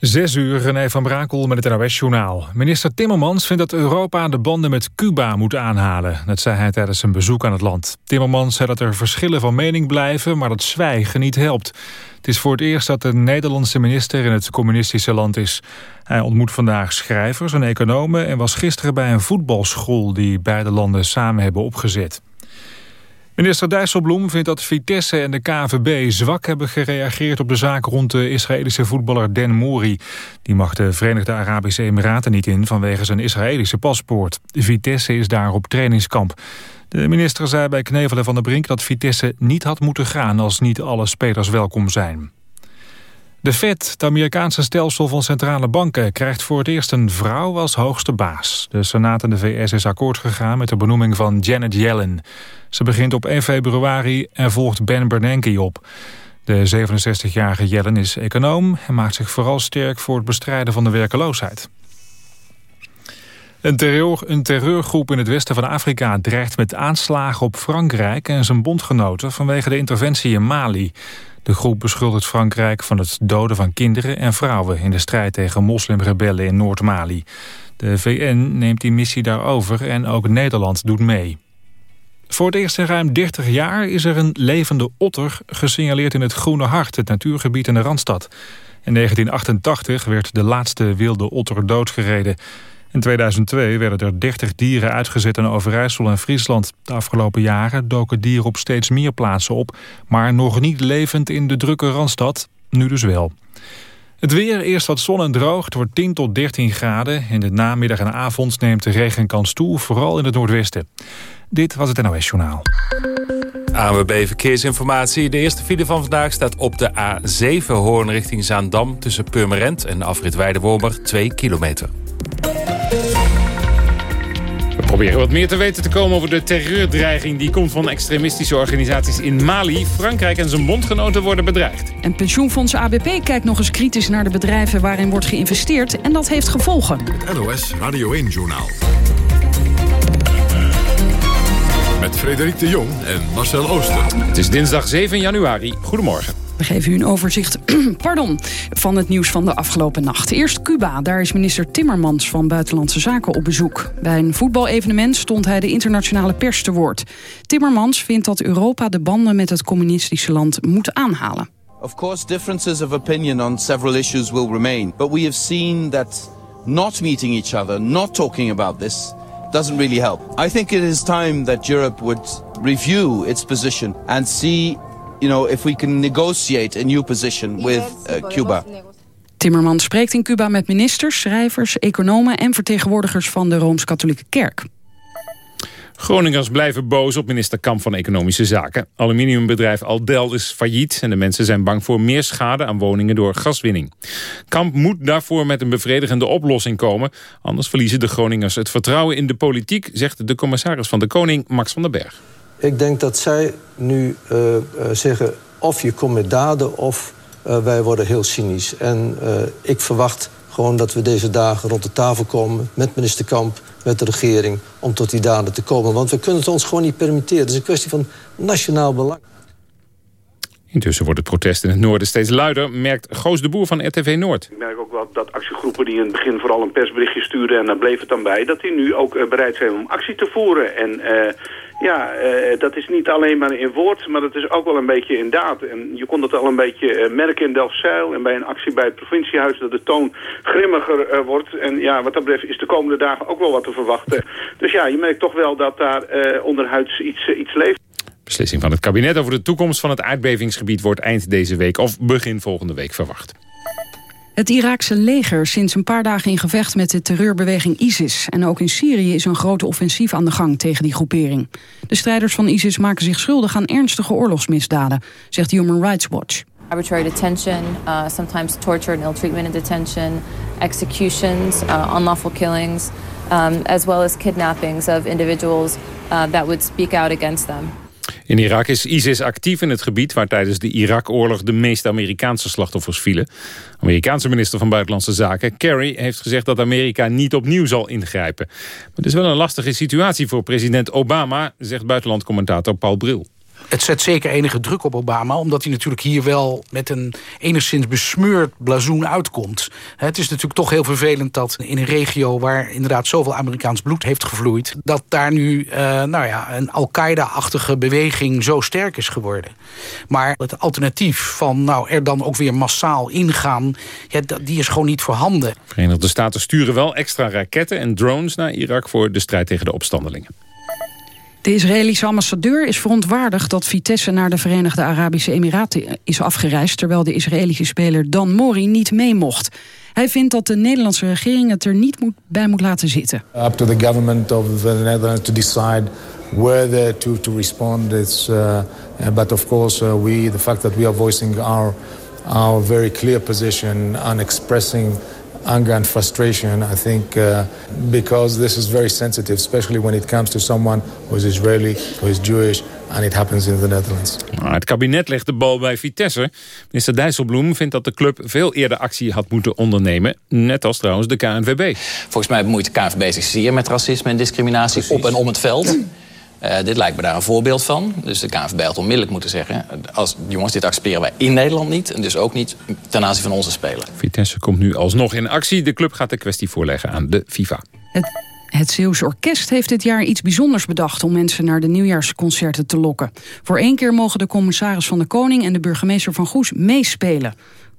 Zes uur, René van Brakel met het NOS-journaal. Minister Timmermans vindt dat Europa de banden met Cuba moet aanhalen. Dat zei hij tijdens zijn bezoek aan het land. Timmermans zei dat er verschillen van mening blijven, maar dat zwijgen niet helpt. Het is voor het eerst dat de Nederlandse minister in het communistische land is. Hij ontmoet vandaag schrijvers en economen... en was gisteren bij een voetbalschool die beide landen samen hebben opgezet. Minister Dijsselbloem vindt dat Vitesse en de KVB zwak hebben gereageerd op de zaak rond de Israëlische voetballer Den Mori. Die mag de Verenigde Arabische Emiraten niet in vanwege zijn Israëlische paspoort. Vitesse is daar op trainingskamp. De minister zei bij Knevelen van der Brink dat Vitesse niet had moeten gaan als niet alle spelers welkom zijn. De Fed, het Amerikaanse stelsel van centrale banken... krijgt voor het eerst een vrouw als hoogste baas. De Senaat in de VS is akkoord gegaan met de benoeming van Janet Yellen. Ze begint op 1 februari en volgt Ben Bernanke op. De 67-jarige Yellen is econoom en maakt zich vooral sterk... voor het bestrijden van de werkeloosheid. Een, terreur, een terreurgroep in het westen van Afrika dreigt met aanslagen op Frankrijk en zijn bondgenoten vanwege de interventie in Mali. De groep beschuldigt Frankrijk van het doden van kinderen en vrouwen... in de strijd tegen moslimrebellen in Noord-Mali. De VN neemt die missie daarover en ook Nederland doet mee. Voor het eerst in ruim 30 jaar is er een levende otter gesignaleerd in het Groene Hart, het natuurgebied in de Randstad. In 1988 werd de laatste wilde otter doodgereden. In 2002 werden er 30 dieren uitgezet in Overijssel en Friesland. De afgelopen jaren doken dieren op steeds meer plaatsen op... maar nog niet levend in de drukke Randstad, nu dus wel. Het weer, eerst wat zon en droog. Het wordt 10 tot 13 graden. In de namiddag en avond neemt de regenkans toe, vooral in het noordwesten. Dit was het NOS Journaal. ANWB Verkeersinformatie. De eerste file van vandaag staat op de A7 Hoorn richting Zaandam... tussen Purmerend en afrit Weidewormer, 2 kilometer. We proberen wat meer te weten te komen over de terreurdreiging... die komt van extremistische organisaties in Mali. Frankrijk en zijn bondgenoten worden bedreigd. En pensioenfonds ABP kijkt nog eens kritisch naar de bedrijven... waarin wordt geïnvesteerd en dat heeft gevolgen. Het NOS Radio 1-journaal. Met Frederik de Jong en Marcel Ooster. Het is dinsdag 7 januari. Goedemorgen. We geven u een overzicht pardon, van het nieuws van de afgelopen nacht. Eerst Cuba. Daar is minister Timmermans van Buitenlandse Zaken op bezoek. Bij een voetbalevenement stond hij de internationale pers te woord. Timmermans vindt dat Europa de banden met het communistische land moet aanhalen. Of course, differences of opinion on several issues will remain. But we have seen that not meeting each other, not talking about this, doesn't really help. I think it is time that Europe would review its position and see you know, if we can negotiate a new position with uh, Cuba. Timmermans spreekt in Cuba met ministers, schrijvers, economen... en vertegenwoordigers van de Rooms-Katholieke Kerk. Groningers blijven boos op minister Kamp van Economische Zaken. Aluminiumbedrijf Aldel is failliet en de mensen zijn bang voor meer schade aan woningen door gaswinning. Kamp moet daarvoor met een bevredigende oplossing komen, anders verliezen de Groningers het vertrouwen in de politiek, zegt de commissaris van de Koning Max van den Berg. Ik denk dat zij nu uh, uh, zeggen of je komt met daden of uh, wij worden heel cynisch. En ik verwacht gewoon dat we deze dagen rond de tafel komen... met minister Kamp, met de regering, om tot die daden te komen. Want we kunnen het ons gewoon niet permitteren. Het is een kwestie van nationaal belang. Intussen wordt het protest in het noorden steeds luider, merkt Goos de Boer van RTV Noord. Ik merk ook wel dat actiegroepen die in het begin vooral een persberichtje stuurden... en daar bleef het dan bij, dat die nu ook bereid zijn om actie te voeren. En uh, ja, uh, dat is niet alleen maar in woord, maar dat is ook wel een beetje in daad. En je kon dat al een beetje merken in Delfzijl en bij een actie bij het provinciehuis... dat de toon grimmiger wordt. En ja, wat dat betreft is de komende dagen ook wel wat te verwachten. Dus ja, je merkt toch wel dat daar onderhuids iets, iets leeft. Beslissing van het kabinet over de toekomst van het aardbevingsgebied... wordt eind deze week of begin volgende week verwacht. Het Iraakse leger sinds een paar dagen in gevecht met de terreurbeweging ISIS. En ook in Syrië is een grote offensief aan de gang tegen die groepering. De strijders van ISIS maken zich schuldig aan ernstige oorlogsmisdaden, zegt Human Rights Watch. Arbitrary detention, uh, sometimes torture and ill treatment in detention, executions, uh, unlawful killings, um, as well as kidnappings of individuals uh, that would speak out against them. In Irak is ISIS actief in het gebied waar tijdens de Irak-oorlog de meeste Amerikaanse slachtoffers vielen. Amerikaanse minister van Buitenlandse Zaken, Kerry, heeft gezegd dat Amerika niet opnieuw zal ingrijpen. Maar het is wel een lastige situatie voor president Obama, zegt buitenlandcommentator Paul Bril. Het zet zeker enige druk op Obama... omdat hij natuurlijk hier wel met een enigszins besmeurd blazoen uitkomt. Het is natuurlijk toch heel vervelend dat in een regio... waar inderdaad zoveel Amerikaans bloed heeft gevloeid... dat daar nu uh, nou ja, een Al-Qaeda-achtige beweging zo sterk is geworden. Maar het alternatief van nou, er dan ook weer massaal ingaan... Ja, die is gewoon niet voorhanden. Verenigde Staten sturen wel extra raketten en drones naar Irak... voor de strijd tegen de opstandelingen. De Israëlische ambassadeur is verontwaardigd dat Vitesse naar de Verenigde Arabische Emiraten is afgereisd... terwijl de Israëlische speler Dan Mori niet mee mocht. Hij vindt dat de Nederlandse regering het er niet moet, bij moet laten zitten. Up to the government of the Netherlands to decide whether to, to respond. It's, uh, but of course uh, we, the fact that we are voicing our, our very clear position on expressing anger and frustration. I think uh, because this is very sensitive, especially when it comes to someone who is Israeli, who is Jewish, and it happens in the Netherlands. Nou, het kabinet legt de bal bij Vitesse. Minister Dijsselbloem vindt dat de club veel eerder actie had moeten ondernemen. Net als trouwens de KNVB. Volgens mij bemoeit de KNVB zich zeer met racisme en discriminatie op en om het veld. Uh, dit lijkt me daar een voorbeeld van. Dus de KNVB had onmiddellijk moeten zeggen... Als, jongens, dit accepteren wij in Nederland niet... en dus ook niet ten aanzien van onze spelen. Vitesse komt nu alsnog in actie. De club gaat de kwestie voorleggen aan de FIFA. Het, het Zeeuws Orkest heeft dit jaar iets bijzonders bedacht... om mensen naar de nieuwjaarsconcerten te lokken. Voor één keer mogen de commissaris van de Koning... en de burgemeester van Goes meespelen.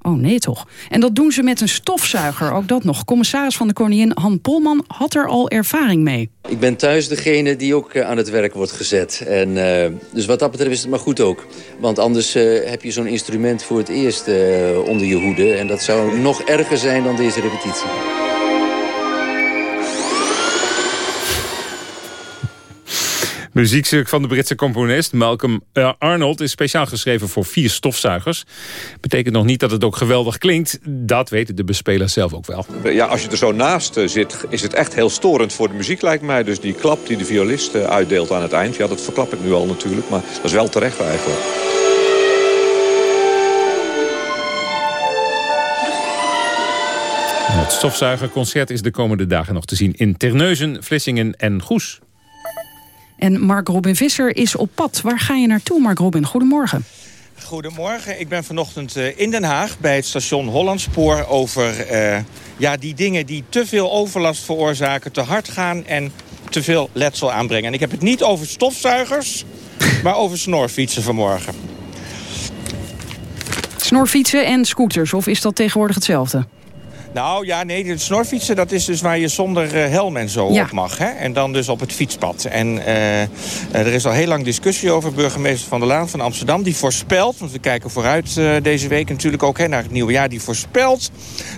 Oh nee toch. En dat doen ze met een stofzuiger, ook dat nog. Commissaris van de Koningin Han Polman had er al ervaring mee. Ik ben thuis degene die ook eh, aan het werk wordt gezet. En, uh, dus wat dat betreft is het maar goed ook. Want anders uh, heb je zo'n instrument voor het eerst onder je hoede. En dat zou nog erger zijn dan deze repetitie. Muziekstuk van de Britse componist Malcolm eh, Arnold is speciaal geschreven voor vier stofzuigers. Betekent nog niet dat het ook geweldig klinkt. Dat weten de bespelers zelf ook wel. Ja, als je er zo naast eh, zit, is het echt heel storend voor de muziek lijkt mij. Dus die klap die de violist eh, uitdeelt aan het eind, ja, dat verklap ik nu al natuurlijk. Maar dat is wel terecht eigenlijk. Het stofzuigerconcert is de komende dagen nog te zien in Terneuzen, Vlissingen en Goes. En Mark Robin Visser is op pad. Waar ga je naartoe, Mark Robin? Goedemorgen. Goedemorgen, ik ben vanochtend eh, in Den Haag bij het station Hollandspoor... over uh, ja, die dingen die te veel overlast veroorzaken, te hard gaan... en te veel letsel aanbrengen. En ik heb het niet over stofzuigers, maar over snorfietsen vanmorgen. Snorfietsen en scooters, of is dat tegenwoordig hetzelfde? Nou ja, nee, de snorfietsen dat is dus waar je zonder uh, helm en zo op mag. Hè? En dan dus op het fietspad. En uh, er is al heel lang discussie over. Burgemeester Van der Laan van Amsterdam die voorspelt... want we kijken vooruit uh, deze week natuurlijk ook hè, naar het nieuwe jaar... die voorspelt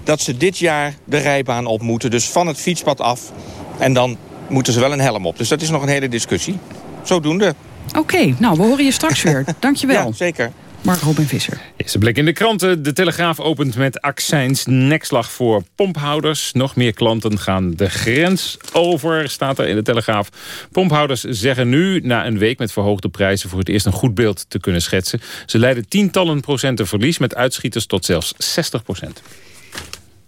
dat ze dit jaar de rijbaan op moeten. Dus van het fietspad af. En dan moeten ze wel een helm op. Dus dat is nog een hele discussie. Zodoende. Oké, okay, nou, we horen je straks weer. Dankjewel. Ja, zeker. Mark Robin Visser. Eerste blik in de kranten. De Telegraaf opent met accijns nekslag voor pomphouders. Nog meer klanten gaan de grens over, staat er in de Telegraaf. Pomphouders zeggen nu, na een week met verhoogde prijzen... voor het eerst een goed beeld te kunnen schetsen. Ze leiden tientallen procenten verlies met uitschieters tot zelfs 60 procent.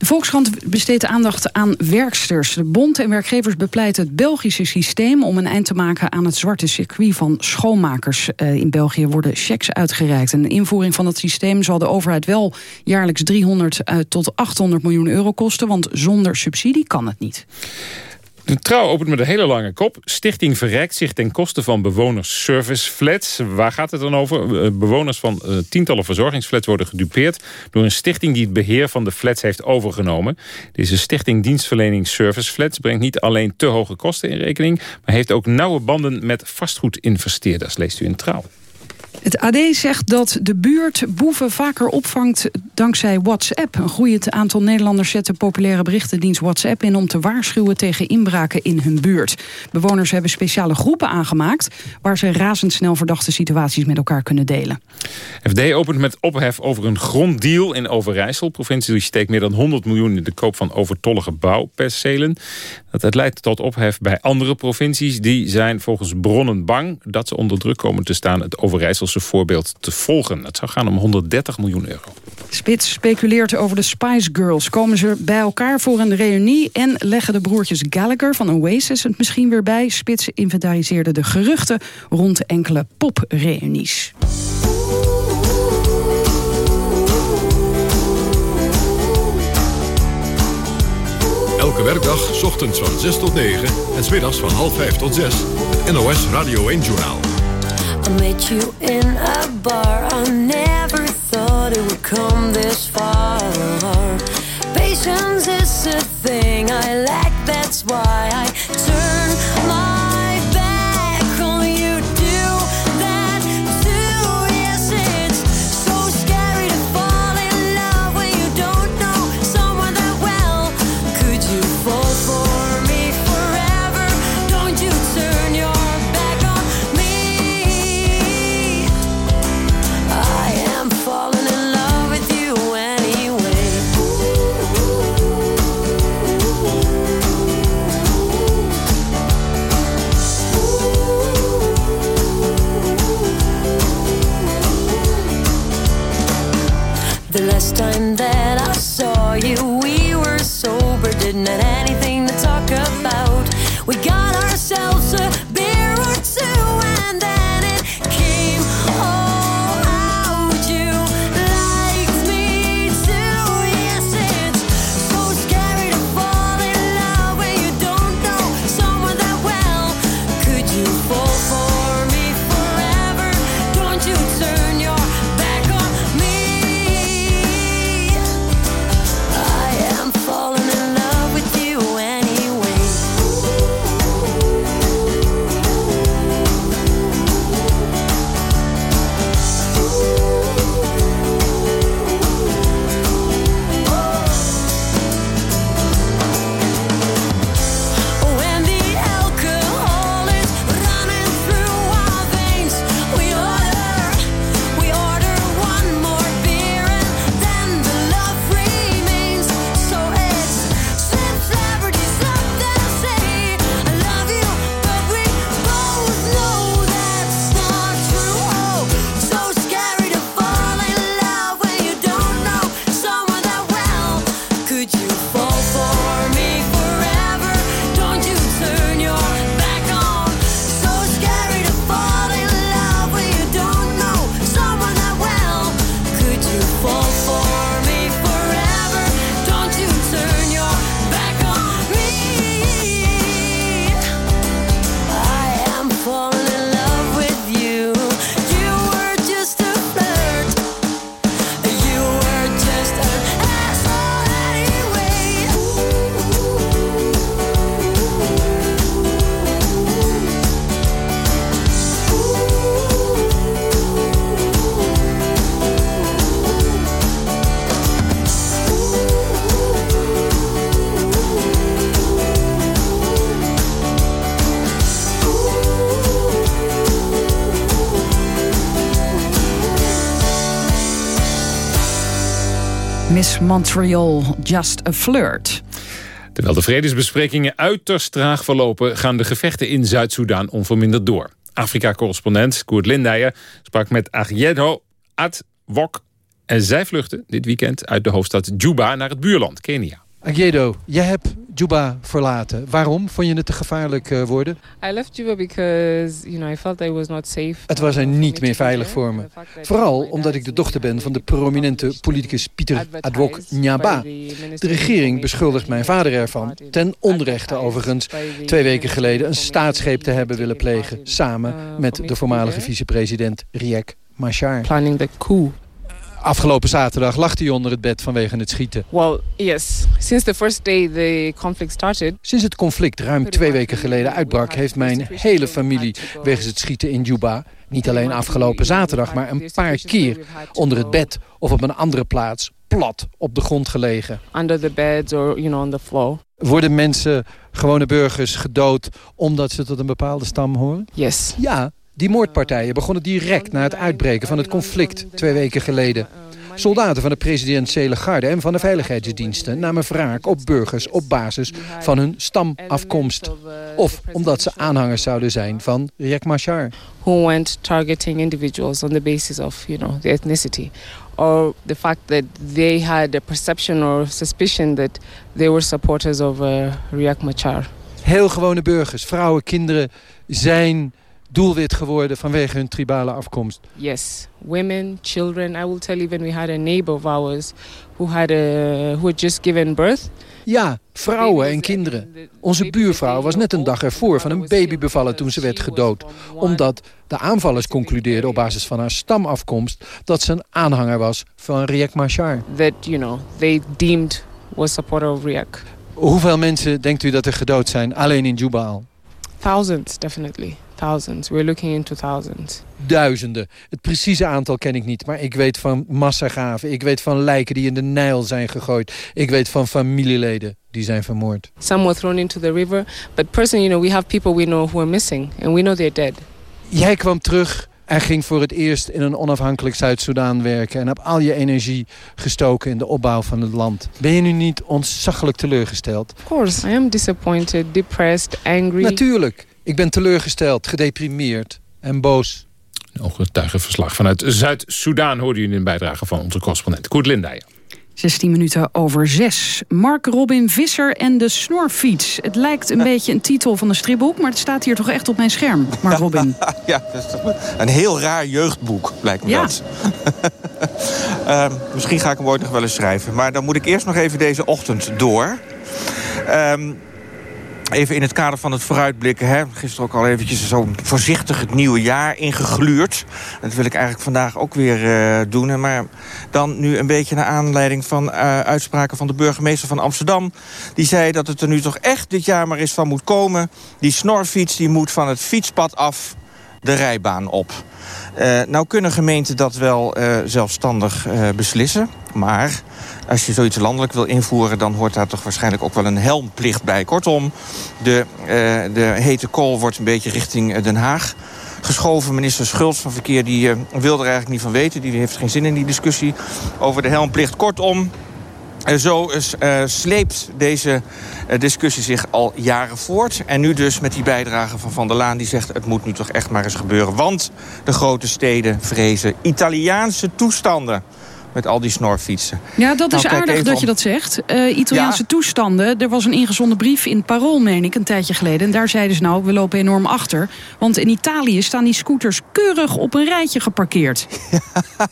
De Volkskrant besteedt aandacht aan werksters. De bond en werkgevers bepleiten het Belgische systeem... om een eind te maken aan het zwarte circuit van schoonmakers. Eh, in België worden checks uitgereikt. Een invoering van het systeem zal de overheid wel jaarlijks 300 eh, tot 800 miljoen euro kosten... want zonder subsidie kan het niet. De trouw opent met een hele lange kop. Stichting verrijkt zich ten koste van bewoners service flats. Waar gaat het dan over? Eh, bewoners van uh, tientallen verzorgingsflats worden gedupeerd... door een stichting die het beheer van de flats heeft overgenomen. Deze stichting dienstverlening service flats... brengt niet alleen te hoge kosten in rekening... maar heeft ook nauwe banden met vastgoedinvesteerders, leest u in trouw. Het AD zegt dat de buurt boeven vaker opvangt dankzij WhatsApp. Een groeiend aantal Nederlanders zetten populaire berichtendienst WhatsApp in... om te waarschuwen tegen inbraken in hun buurt. Bewoners hebben speciale groepen aangemaakt... waar ze razendsnel verdachte situaties met elkaar kunnen delen. FD opent met ophef over een gronddeal in Overijssel. De provincie steekt meer dan 100 miljoen in de koop van overtollige bouwpercelen. Het leidt tot ophef bij andere provincies. Die zijn volgens bronnen bang dat ze onder druk komen te staan... het Overijsselse voorbeeld te volgen. Het zou gaan om 130 miljoen euro. Spits speculeert over de Spice Girls. Komen ze bij elkaar voor een reunie... en leggen de broertjes Gallagher van Oasis het misschien weer bij. Spits inventariseerde de geruchten rond enkele popreunies. Elke werkdag, ochtends van 6 tot 9 en smiddags van half 5 tot 6. Het NOS Radio 1 Journaal. I met you in a bar. I never thought it would come this far. Patience is a thing I lack, that's why I turn sitting at Miss Montreal, Just a Flirt. Terwijl de vredesbesprekingen uiterst traag verlopen... gaan de gevechten in Zuid-Soedan onverminderd door. Afrika-correspondent Koert Lindijer sprak met Agyedo Ad Wok... en zij vluchten dit weekend uit de hoofdstad Juba naar het buurland, Kenia. Agyedo, jij hebt Juba verlaten. Waarom? Vond je het te gevaarlijk eh, worden? I left Juba because you know I felt I was not safe. Het was er niet meer veilig voor me. Vooral omdat ik de dochter ben van de prominente politicus Pieter Adwok Nyaba. De regering beschuldigt mijn vader ervan, ten onrechte overigens, twee weken geleden een staatsgreep te hebben willen plegen, samen met de voormalige vicepresident Riek Machar. Planning the coup. Afgelopen zaterdag lag hij onder het bed vanwege het schieten. Well, yes. Since the first day the conflict started. Sinds het conflict ruim twee weken geleden uitbrak... heeft mijn hele familie wegens het schieten in Juba... niet alleen afgelopen zaterdag, maar een paar keer... onder het bed of op een andere plaats plat op de grond gelegen. Under the bed or you know on the floor. Worden mensen, gewone burgers, gedood... omdat ze tot een bepaalde stam horen? Yes. Ja, die moordpartijen begonnen direct na het uitbreken van het conflict twee weken geleden. Soldaten van de presidentiële garde en van de veiligheidsdiensten namen wraak op burgers op basis van hun stamafkomst. Of omdat ze aanhangers zouden zijn van Riek Machar. who went targeting individuals on the basis of, you know, their ethnicity. Or the fact that they had a perception or suspicion that they were supporters of uh, Riek Machar. Heel gewone burgers, vrouwen, kinderen zijn doelwit geworden vanwege hun tribale afkomst. Yes, women, children. I will tell you, even we had a neighbor of ours who had a who had just given birth. Ja, vrouwen en kinderen. Onze buurvrouw was net een dag ervoor van een baby bevallen toen ze werd gedood. Omdat de aanvallers concludeerden op basis van haar stamafkomst... dat ze een aanhanger was van Riek Machar. That you know they deemed was supporter of Riek. Hoeveel mensen denkt u dat er gedood zijn alleen in Juba al? Thousands, definitely. Thousands. We're looking into thousands. Duizenden. Het precieze aantal ken ik niet, maar ik weet van massagraven. Ik weet van lijken die in de Nijl zijn gegooid. Ik weet van familieleden die zijn vermoord. Some were thrown into the river. But personally, you know, we have people we know who are missing, and we know they're dead. Jij kwam terug en ging voor het eerst in een onafhankelijk Zuid-Soedan werken... en heb al je energie gestoken in de opbouw van het land. Ben je nu niet ontzaglijk teleurgesteld? Of course, I am disappointed, depressed, angry. Natuurlijk. Ik ben teleurgesteld, gedeprimeerd en boos. Een ooggetuigenverslag vanuit Zuid-Soedan hoorde u in een bijdrage van onze correspondent Koert Lindijer. 16 minuten over 6. Mark Robin Visser en de snorfiets. Het lijkt een beetje een titel van een stripboek... maar het staat hier toch echt op mijn scherm, Mark Robin. Ja, dat is toch een heel raar jeugdboek, lijkt me Ja. dat. Ehm, misschien ga ik hem ooit nog wel eens schrijven. Maar dan moet ik eerst nog even deze ochtend door. Ehm, even in het kader van het vooruitblikken. Hè. Gisteren ook al eventjes zo voorzichtig het nieuwe jaar ingegluurd. Dat wil ik eigenlijk vandaag ook weer eh, doen. Maar dan nu een beetje naar aanleiding van eh, uitspraken van de burgemeester van Amsterdam. Die zei dat het er nu toch echt dit jaar maar eens van moet komen. Die snorfiets die moet van het fietspad af de rijbaan op. Eh, nou kunnen gemeenten dat wel eh, zelfstandig eh, beslissen. Maar als je zoiets landelijk wil invoeren... dan hoort daar toch waarschijnlijk ook wel een helmplicht bij. Kortom, de, de hete kool wordt een beetje richting Den Haag geschoven. Minister Schultz van Verkeer die, wil er eigenlijk niet van weten. Die heeft geen zin in die discussie over de helmplicht. Kortom, zo eh, sleept deze eh, discussie zich al jaren voort. En nu dus met die bijdrage van Van der Laan... die zegt het moet nu toch echt maar eens gebeuren. Want de grote steden vrezen Italiaanse toestanden... met al die snorfietsen. Ja, dat is Nou, aardig dat om- je dat zegt. Eh, Italiaanse Ja. toestanden. Er was een ingezonden brief in Parool, meen ik, een tijdje geleden. En daar zeiden ze nou, we lopen enorm achter. Want in Italië staan die scooters keurig op een rijtje geparkeerd.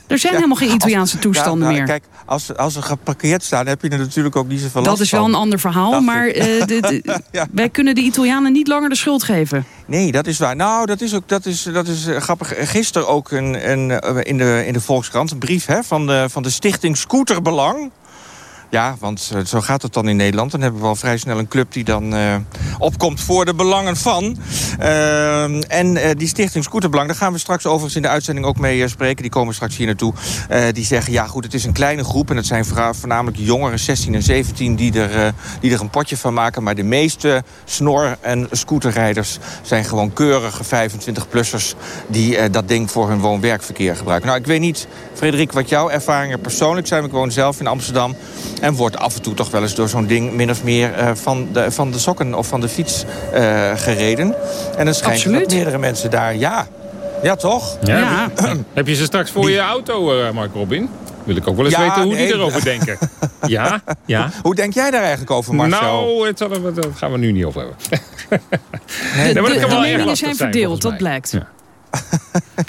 Er zijn helemaal geen Italiaanse toestanden Ja, nou, meer. Kijk, als, ze- als ze geparkeerd staan, heb je er natuurlijk ook niet zoveel last dat is wel een ander verhaal, maar eh, de- de- wij kunnen de Italianen niet langer de schuld geven. Nee, dat is waar. Nou, dat is ook dat is, dat is eh, grappig. Gisteren ook een, een, in, de, in de Volkskrant een brief hè, van, de, van de stichting Scooterbelang. Ja, want eh, zo gaat het dan in Nederland. Dan hebben we al vrij snel een club die dan eh, opkomt voor de belangen van. Ehm, en eh, die stichting Scooterbelang, daar gaan we straks overigens in de uitzending ook mee spreken. Die komen straks hier naartoe. Die zeggen, ja goed, het is een kleine groep. En het zijn voornamelijk jongeren, 16 en 17, die er, die er een potje van maken. Maar de meeste snor- en scooterrijders zijn gewoon keurige 25-plussers... die dat ding voor hun woon-werkverkeer gebruiken. Nou, ik weet niet, Frederik, wat jouw ervaringen persoonlijk zijn. Ik woon zelf in Amsterdam. En wordt af en toe toch wel eens door zo'n ding min of meer eh, van, de, van de sokken of van de fiets eh, gereden. En dan schijnt er dat meerdere mensen daar, ja, ja toch? Ja, Heb je ze straks voor je auto, eh, Mark Robin? Wil ik ook wel eens Ja, weten hoe die erover denken. Ja, ja. Hoe denk jij daar eigenlijk over, Marcel? Nou, het zal- dat gaan we nu niet over hebben. De, de, meningen zijn verdeeld, dat blijkt.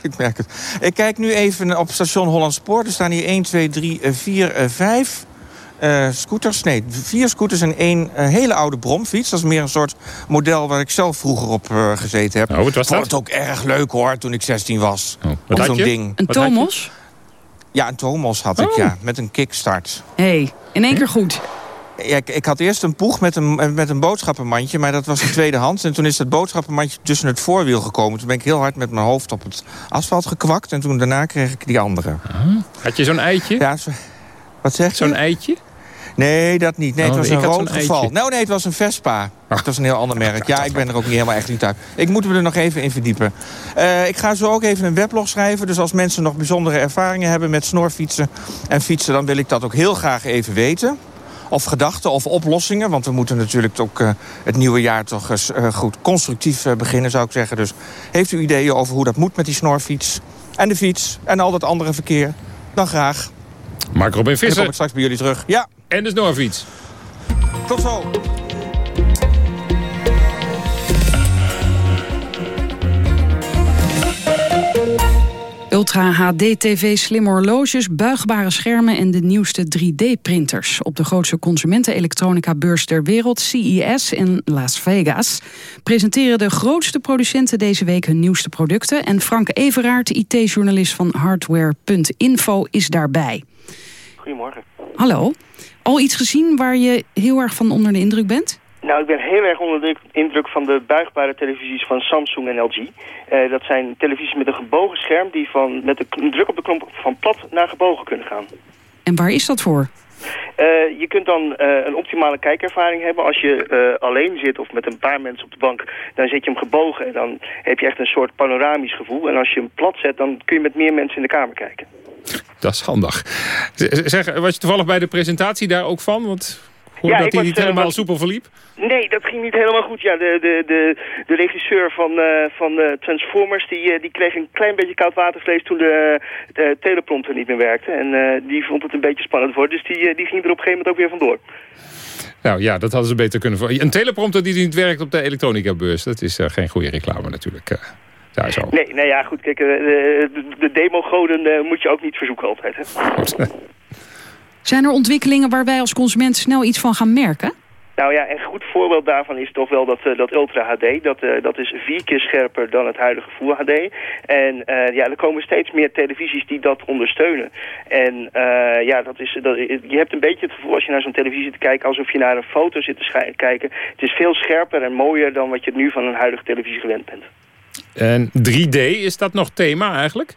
ik merk het. Ik kijk nu even op station Hollandspoor. Er staan hier 1, 2, 3, 4, 5 eh, scooters. Nee, vier scooters en één eh, hele oude bromfiets. Dat is meer een soort model waar ik zelf vroeger op eh, gezeten heb. Oh, wat was ik vond dat? het ook erg leuk hoor, toen ik 16 was. wat op had zo'n je? ding. Een Wat? Tomos? Ja, een Tomos had ik, Oh. ja. Met een kickstart. Hé, hey, in één keer goed. Ja, ik, ik had eerst een poeg met een, met een boodschappenmandje, maar dat was een tweedehands. En toen is dat boodschappenmandje tussen het voorwiel gekomen. Toen ben ik heel hard met mijn hoofd op het asfalt gekwakt. En toen daarna kreeg ik die andere. Had je zo'n eitje? Ja, zo- wat zeg je? Zo'n eitje? Nee, dat niet. Nee, Oh, het was ik een rood geval. eitje. Nou, nee, het was een Vespa. Het was een heel ander merk. Ja, ik ben er ook niet helemaal echt niet uit. Ik moet me er nog even in verdiepen. Eh, ik ga zo ook even een weblog schrijven. Dus als mensen nog bijzondere ervaringen hebben met snorfietsen en fietsen... dan wil ik dat ook heel graag even weten. Of gedachten of oplossingen. Want we moeten natuurlijk ook eh, het nieuwe jaar toch eens eh, goed constructief beginnen, zou ik zeggen. Dus heeft u ideeën over hoe dat moet met die snorfiets en de fiets en al dat andere verkeer? Dan graag. Mark Robin En dan kom Visser ik straks bij jullie terug. Ja, en de Snorfiets. tot zo. Ultra HD TV, slimme horloges, buigbare schermen en de nieuwste 3D-printers. Op de grootste consumentenelektronica-beurs ter wereld, CES in Las Vegas, presenteren de grootste producenten deze week hun nieuwste producten. En Frank Everaert, IT-journalist van Hardware.info, is daarbij. Goedemorgen. Hallo. Al iets gezien waar je heel erg van onder de indruk bent? Nou, ik ben heel erg onder de indruk van de buigbare televisies van Samsung en LG. Eh, dat zijn televisies met een gebogen scherm die van, met een druk op de knop van plat naar gebogen kunnen gaan. En waar is dat voor? Eh, je kunt dan eh, een optimale kijkervaring hebben. Als je alleen zit of met een paar mensen op de bank, dan zet je hem gebogen en dan heb je echt een soort panoramisch gevoel. En als je hem plat zet, dan kun je met meer mensen in de kamer kijken. Dat is handig. Zeg, was je toevallig bij de presentatie daar ook van? Want ik hoorde Ja, dat hij was, niet eh, helemaal was- soepel verliep. Nee, dat ging niet helemaal goed. Ja, de, de, de, de regisseur van, eh, van eh, Transformers die, die kreeg een klein beetje koud watervlees toen de, de teleprompter niet meer werkte. En eh, die vond het een beetje spannend worden, dus die, die ging er op een gegeven moment ook weer vandoor. Nou ja, dat hadden ze beter kunnen... voor- Een teleprompter die niet werkt op de elektronica-beurs. Dat is eh, geen goede reclame natuurlijk. Eh, daar zo. Nee, nou ja, goed, kijk, eh, de, de, de demogoden eh, moet je ook niet verzoeken altijd. Hè? Zijn er ontwikkelingen waar wij als consument snel iets van gaan merken? Nou ja, een goed voorbeeld daarvan is toch wel dat, eh, dat Ultra HD. Dat, eh, dat is vier keer scherper dan het huidige Full HD. En eh, ja, er komen steeds meer televisies die dat ondersteunen. En eh, ja, dat is, dat, je hebt een beetje het gevoel als je naar zo'n televisie zit te kijken... alsof je naar een foto zit te kijken. Het is veel scherper en mooier dan wat je nu van een huidige televisie gewend bent. En 3D, is dat nog thema eigenlijk?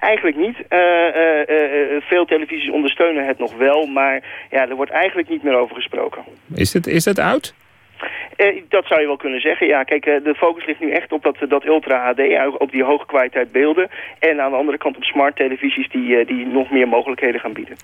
Eigenlijk niet. Eh, eh, eh, veel televisies ondersteunen het nog wel, maar ja, er wordt eigenlijk niet meer over gesproken. Is het, is het uit? Eh, dat zou je wel kunnen zeggen. Ja, kijk, de focus ligt nu echt op dat, dat Ultra HD, op die hoge kwaliteit beelden. En aan de andere kant op smart televisies die, die nog meer mogelijkheden gaan bieden.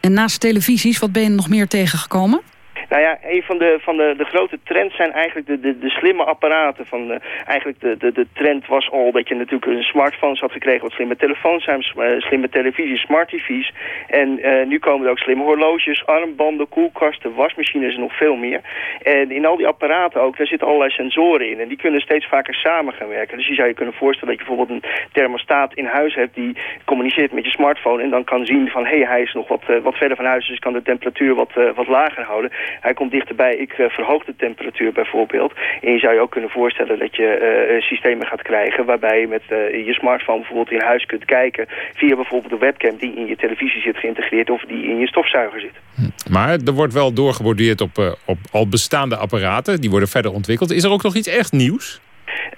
En naast televisies, wat ben je nog meer tegengekomen? Nou ja, een van de, van de, de grote trends zijn eigenlijk de, de, de slimme apparaten. Van, eh, eigenlijk de, de, de trend was al dat je natuurlijk een smartphones had gekregen... wat slimme telefoons zijn, eh, slimme televisies, smart tv's. En eh, nu komen er ook slimme horloges, armbanden, koelkasten, wasmachines en nog veel meer. En in al die apparaten ook, daar zitten allerlei sensoren in. En die kunnen steeds vaker samen gaan werken. Dus je zou je kunnen voorstellen dat je bijvoorbeeld een thermostaat in huis hebt... die communiceert met je smartphone en dan kan zien van... hé, hey, hij is nog wat, wat verder van huis, dus kan de temperatuur wat, wat lager houden. Hij komt dichterbij, ik eh, verhoog de temperatuur bijvoorbeeld. En je zou je ook kunnen voorstellen dat je eh, eh, systemen gaat krijgen... waarbij je met je smartphone bijvoorbeeld in huis kunt kijken... via bijvoorbeeld de webcam die in je televisie zit geïntegreerd... of die in je stofzuiger zit. Maar er wordt wel doorgeborduurd op, op al bestaande apparaten. Die worden verder ontwikkeld. Is er ook nog iets echt nieuws?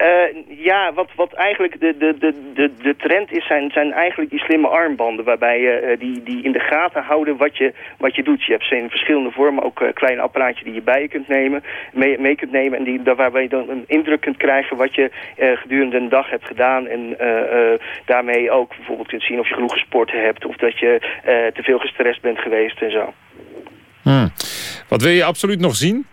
Eh, ja, wat, wat eigenlijk de, de, de, de, de trend is, zijn, zijn eigenlijk die slimme armbanden... waarbij je eh, die, die in de gaten houden wat je, wat je doet. Je hebt ze in verschillende vormen, ook eh, kleine apparaatjes die je bij je kunt nemen, mee, mee kunt nemen... en die, waarbij je dan een indruk kunt krijgen wat je gedurende een dag hebt gedaan... en daarmee ook bijvoorbeeld kunt zien of je genoeg gesport hebt... of dat je te veel gestrest bent geweest en zo. Hmm. Wat wil je absoluut nog zien?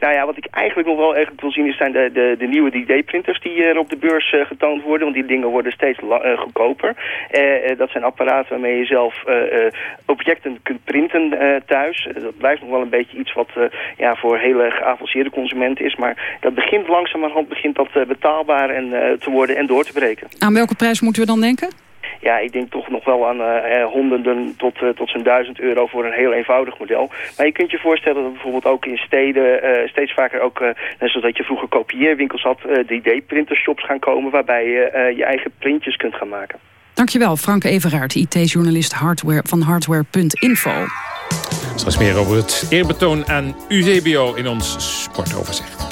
Nou ja, wat ik eigenlijk nog wel eigenlijk wil zien is zijn de, de, de nieuwe 3D-printers die er op de beurs eh, getoond worden. Want die dingen worden steeds eh, goedkoper. Eh, eh, dat zijn apparaten waarmee je zelf eh, eh, objecten kunt printen eh, thuis. Eh, dat blijft nog wel een beetje iets wat eh, ja, voor hele geavanceerde consumenten is. Maar dat begint langzamerhand begint dat eh, betaalbaar en, eh, te worden en door te breken. Aan welke prijs moeten we dan denken? Ja, ik denk toch nog wel aan eh, eh, honderden tot, eh, tot zo'n duizend euro voor een heel eenvoudig model. Maar je kunt je voorstellen dat bijvoorbeeld ook in steden eh, steeds vaker ook, eh, net zoals dat je vroeger kopieerwinkels had, eh 3D-printershops gaan komen waarbij je eh, je eigen printjes kunt gaan maken. Dankjewel, Frank Everaert, IT-journalist hardware van hardware.info. Straks meer over het eerbetoon aan UCBO in ons sportoverzicht.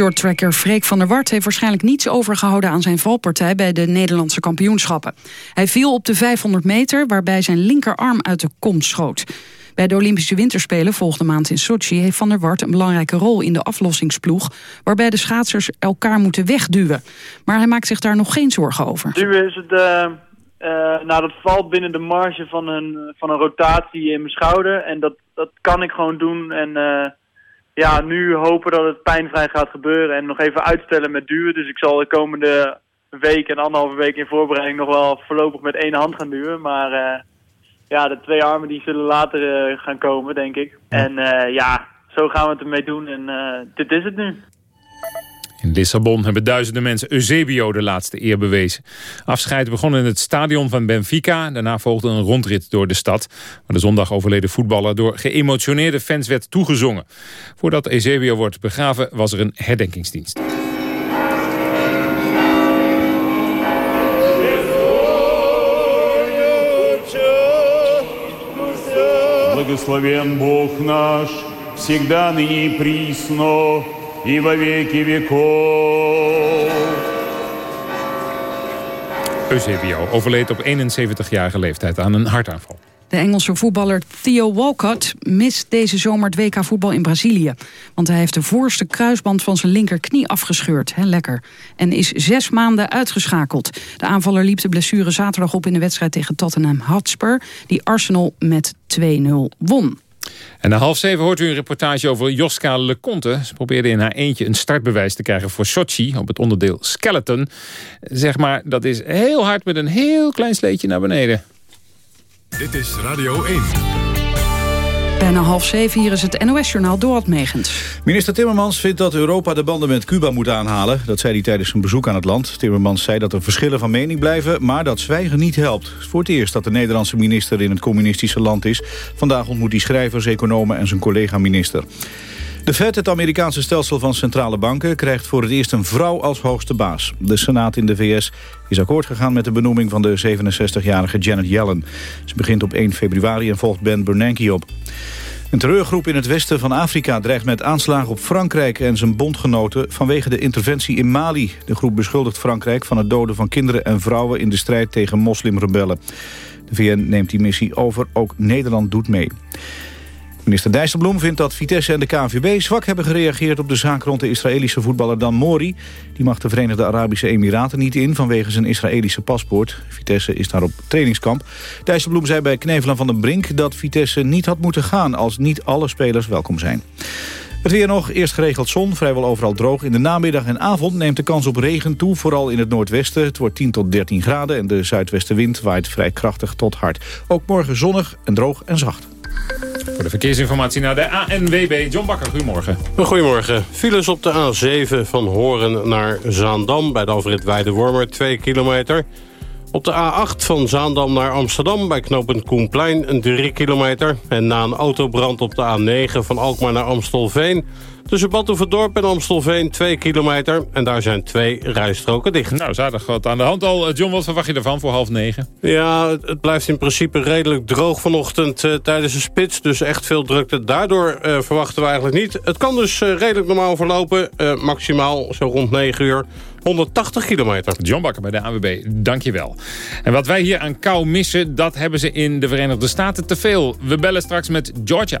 Shorttracker Freek van der Wart heeft waarschijnlijk niets overgehouden aan zijn valpartij bij de Nederlandse kampioenschappen. Hij viel op de 500 meter waarbij zijn linkerarm uit de kom schoot. Bij de Olympische Winterspelen volgende maand in Sochi heeft Van der Wart een belangrijke rol in de aflossingsploeg, waarbij de schaatsers elkaar moeten wegduwen. Maar hij maakt zich daar nog geen zorgen over. Duwen is het, eh eh, nou dat valt binnen de marge van een, van een rotatie in mijn schouder. En dat, dat kan ik gewoon doen. En eh, ja, nu hopen dat het pijnvrij gaat gebeuren. En nog even uitstellen met duwen. Dus ik zal de komende week en anderhalve week in voorbereiding nog wel voorlopig met één hand gaan duwen. Maar eh, ja, de twee armen die zullen later eh, gaan komen, denk ik. En eh, ja, zo gaan we het ermee doen. En dit is het nu. In Lissabon hebben duizenden mensen Eusebio de laatste eer bewezen. Afscheid begon in het stadion van Benfica. Daarna volgde een rondrit door de stad. Waar de zondag overleden voetballer door geëmotioneerde fans werd toegezongen. Voordat Eusebio wordt begraven was er een herdenkingsdienst. Благословен Бог наш, всегда ныне и присно, и во веки веков. Eusebio overleed op 71-jarige leeftijd aan een hartaanval. De Engelse voetballer Theo Walcott mist deze zomer het WK voetbal in Brazilië. Want hij heeft de voorste kruisband van zijn linkerknie afgescheurd. Hè, lekker. En is zes maanden uitgeschakeld. De aanvaller liep de blessure zaterdag op in de wedstrijd tegen Tottenham Hotspur. Die Arsenal met 2-0 won. En na half zeven hoort u een reportage over Joska Leconte. Ze probeerde in haar eentje een startbewijs te krijgen voor Sochi... op het onderdeel Skeleton. Zeg maar, dat is heel hard met een heel klein sleetje naar beneden. Dit is Radio 1. Bijna half zeven, hier is het NOS-journaal Dorot Megens. Minister Timmermans vindt dat Europa de banden met Cuba moet aanhalen. Dat zei hij tijdens zijn bezoek aan het land. Timmermans zei dat er verschillen van mening blijven, maar dat zwijgen niet helpt. Het voor het eerst dat de Nederlandse minister in het communistische land is. Vandaag ontmoet hij schrijvers, economen en zijn collega-minister. De Fed, het Amerikaanse stelsel van centrale banken... krijgt voor het eerst een vrouw als hoogste baas. De Senaat in de VS is akkoord gegaan met de benoeming van de 67-jarige Janet Yellen. Ze begint op 1 februari en volgt Ben Bernanke op. Een terreurgroep in het westen van Afrika dreigt met aanslagen op Frankrijk en zijn bondgenoten vanwege de interventie in Mali. De groep beschuldigt Frankrijk van het doden van kinderen en vrouwen in de strijd tegen moslimrebellen. De VN neemt die missie over, ook Nederland doet mee. Minister Dijsselbloem vindt dat Vitesse en de KNVB zwak hebben gereageerd op de zaak rond de Israëlische voetballer Dan Mori. Die mag de Verenigde Arabische Emiraten niet in vanwege zijn Israëlische paspoort. Vitesse is daar op trainingskamp. Dijsselbloem zei bij Knevel en Van den Brink dat Vitesse niet had moeten gaan als niet alle spelers welkom zijn. Het weer nog, eerst geregeld zon, vrijwel overal droog. In de namiddag en avond neemt de kans op regen toe, vooral in het noordwesten. Het wordt 10 tot 13 graden en de zuidwestenwind waait vrij krachtig tot hard. Ook morgen zonnig en droog en zacht. Voor de verkeersinformatie naar de ANWB. John Bakker, goedemorgen. Goedemorgen. Files op de A7 van Horen naar Zaandam... bij de afrit Weidewormer, 2 kilometer. Op de A8 van Zaandam naar Amsterdam bij knooppunt Koenplein, een 3 kilometer. En na een autobrand op de A9 van Alkmaar naar Amstelveen... tussen Badhoevedorp en Amstelveen 2 kilometer. En daar zijn twee rijstroken dicht. Nou, zaterdag wat aan de hand al. Eh, John, wat verwacht je ervan voor half negen? Ja, het, het blijft in principe redelijk droog vanochtend eh, tijdens de spits. Dus echt veel drukte. Daardoor eh, verwachten we eigenlijk niet. Het kan dus redelijk normaal verlopen. maximaal zo rond 9 uur. 180 kilometer. John Bakker bij de ANWB, dankjewel. En wat wij hier aan kou missen, dat hebben ze in de Verenigde Staten te veel. We bellen straks met Georgia.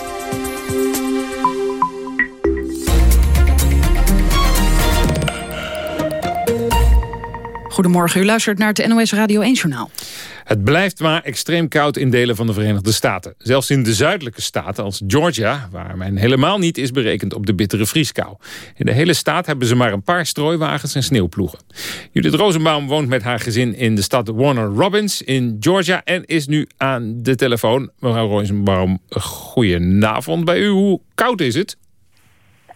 Goedemorgen, u luistert naar het NOS Radio 1-journaal. Het blijft maar extreem koud in delen van de Verenigde Staten. Zelfs in de zuidelijke staten als Georgia, waar men helemaal niet is berekend op de bittere vrieskou. In de hele staat hebben ze maar een paar strooiwagens en sneeuwploegen. Judith Rosenbaum woont met haar gezin in de stad Warner Robins in Georgia en is nu aan de telefoon. Mevrouw Rosenbaum, goedenavond bij u. Hoe koud is het?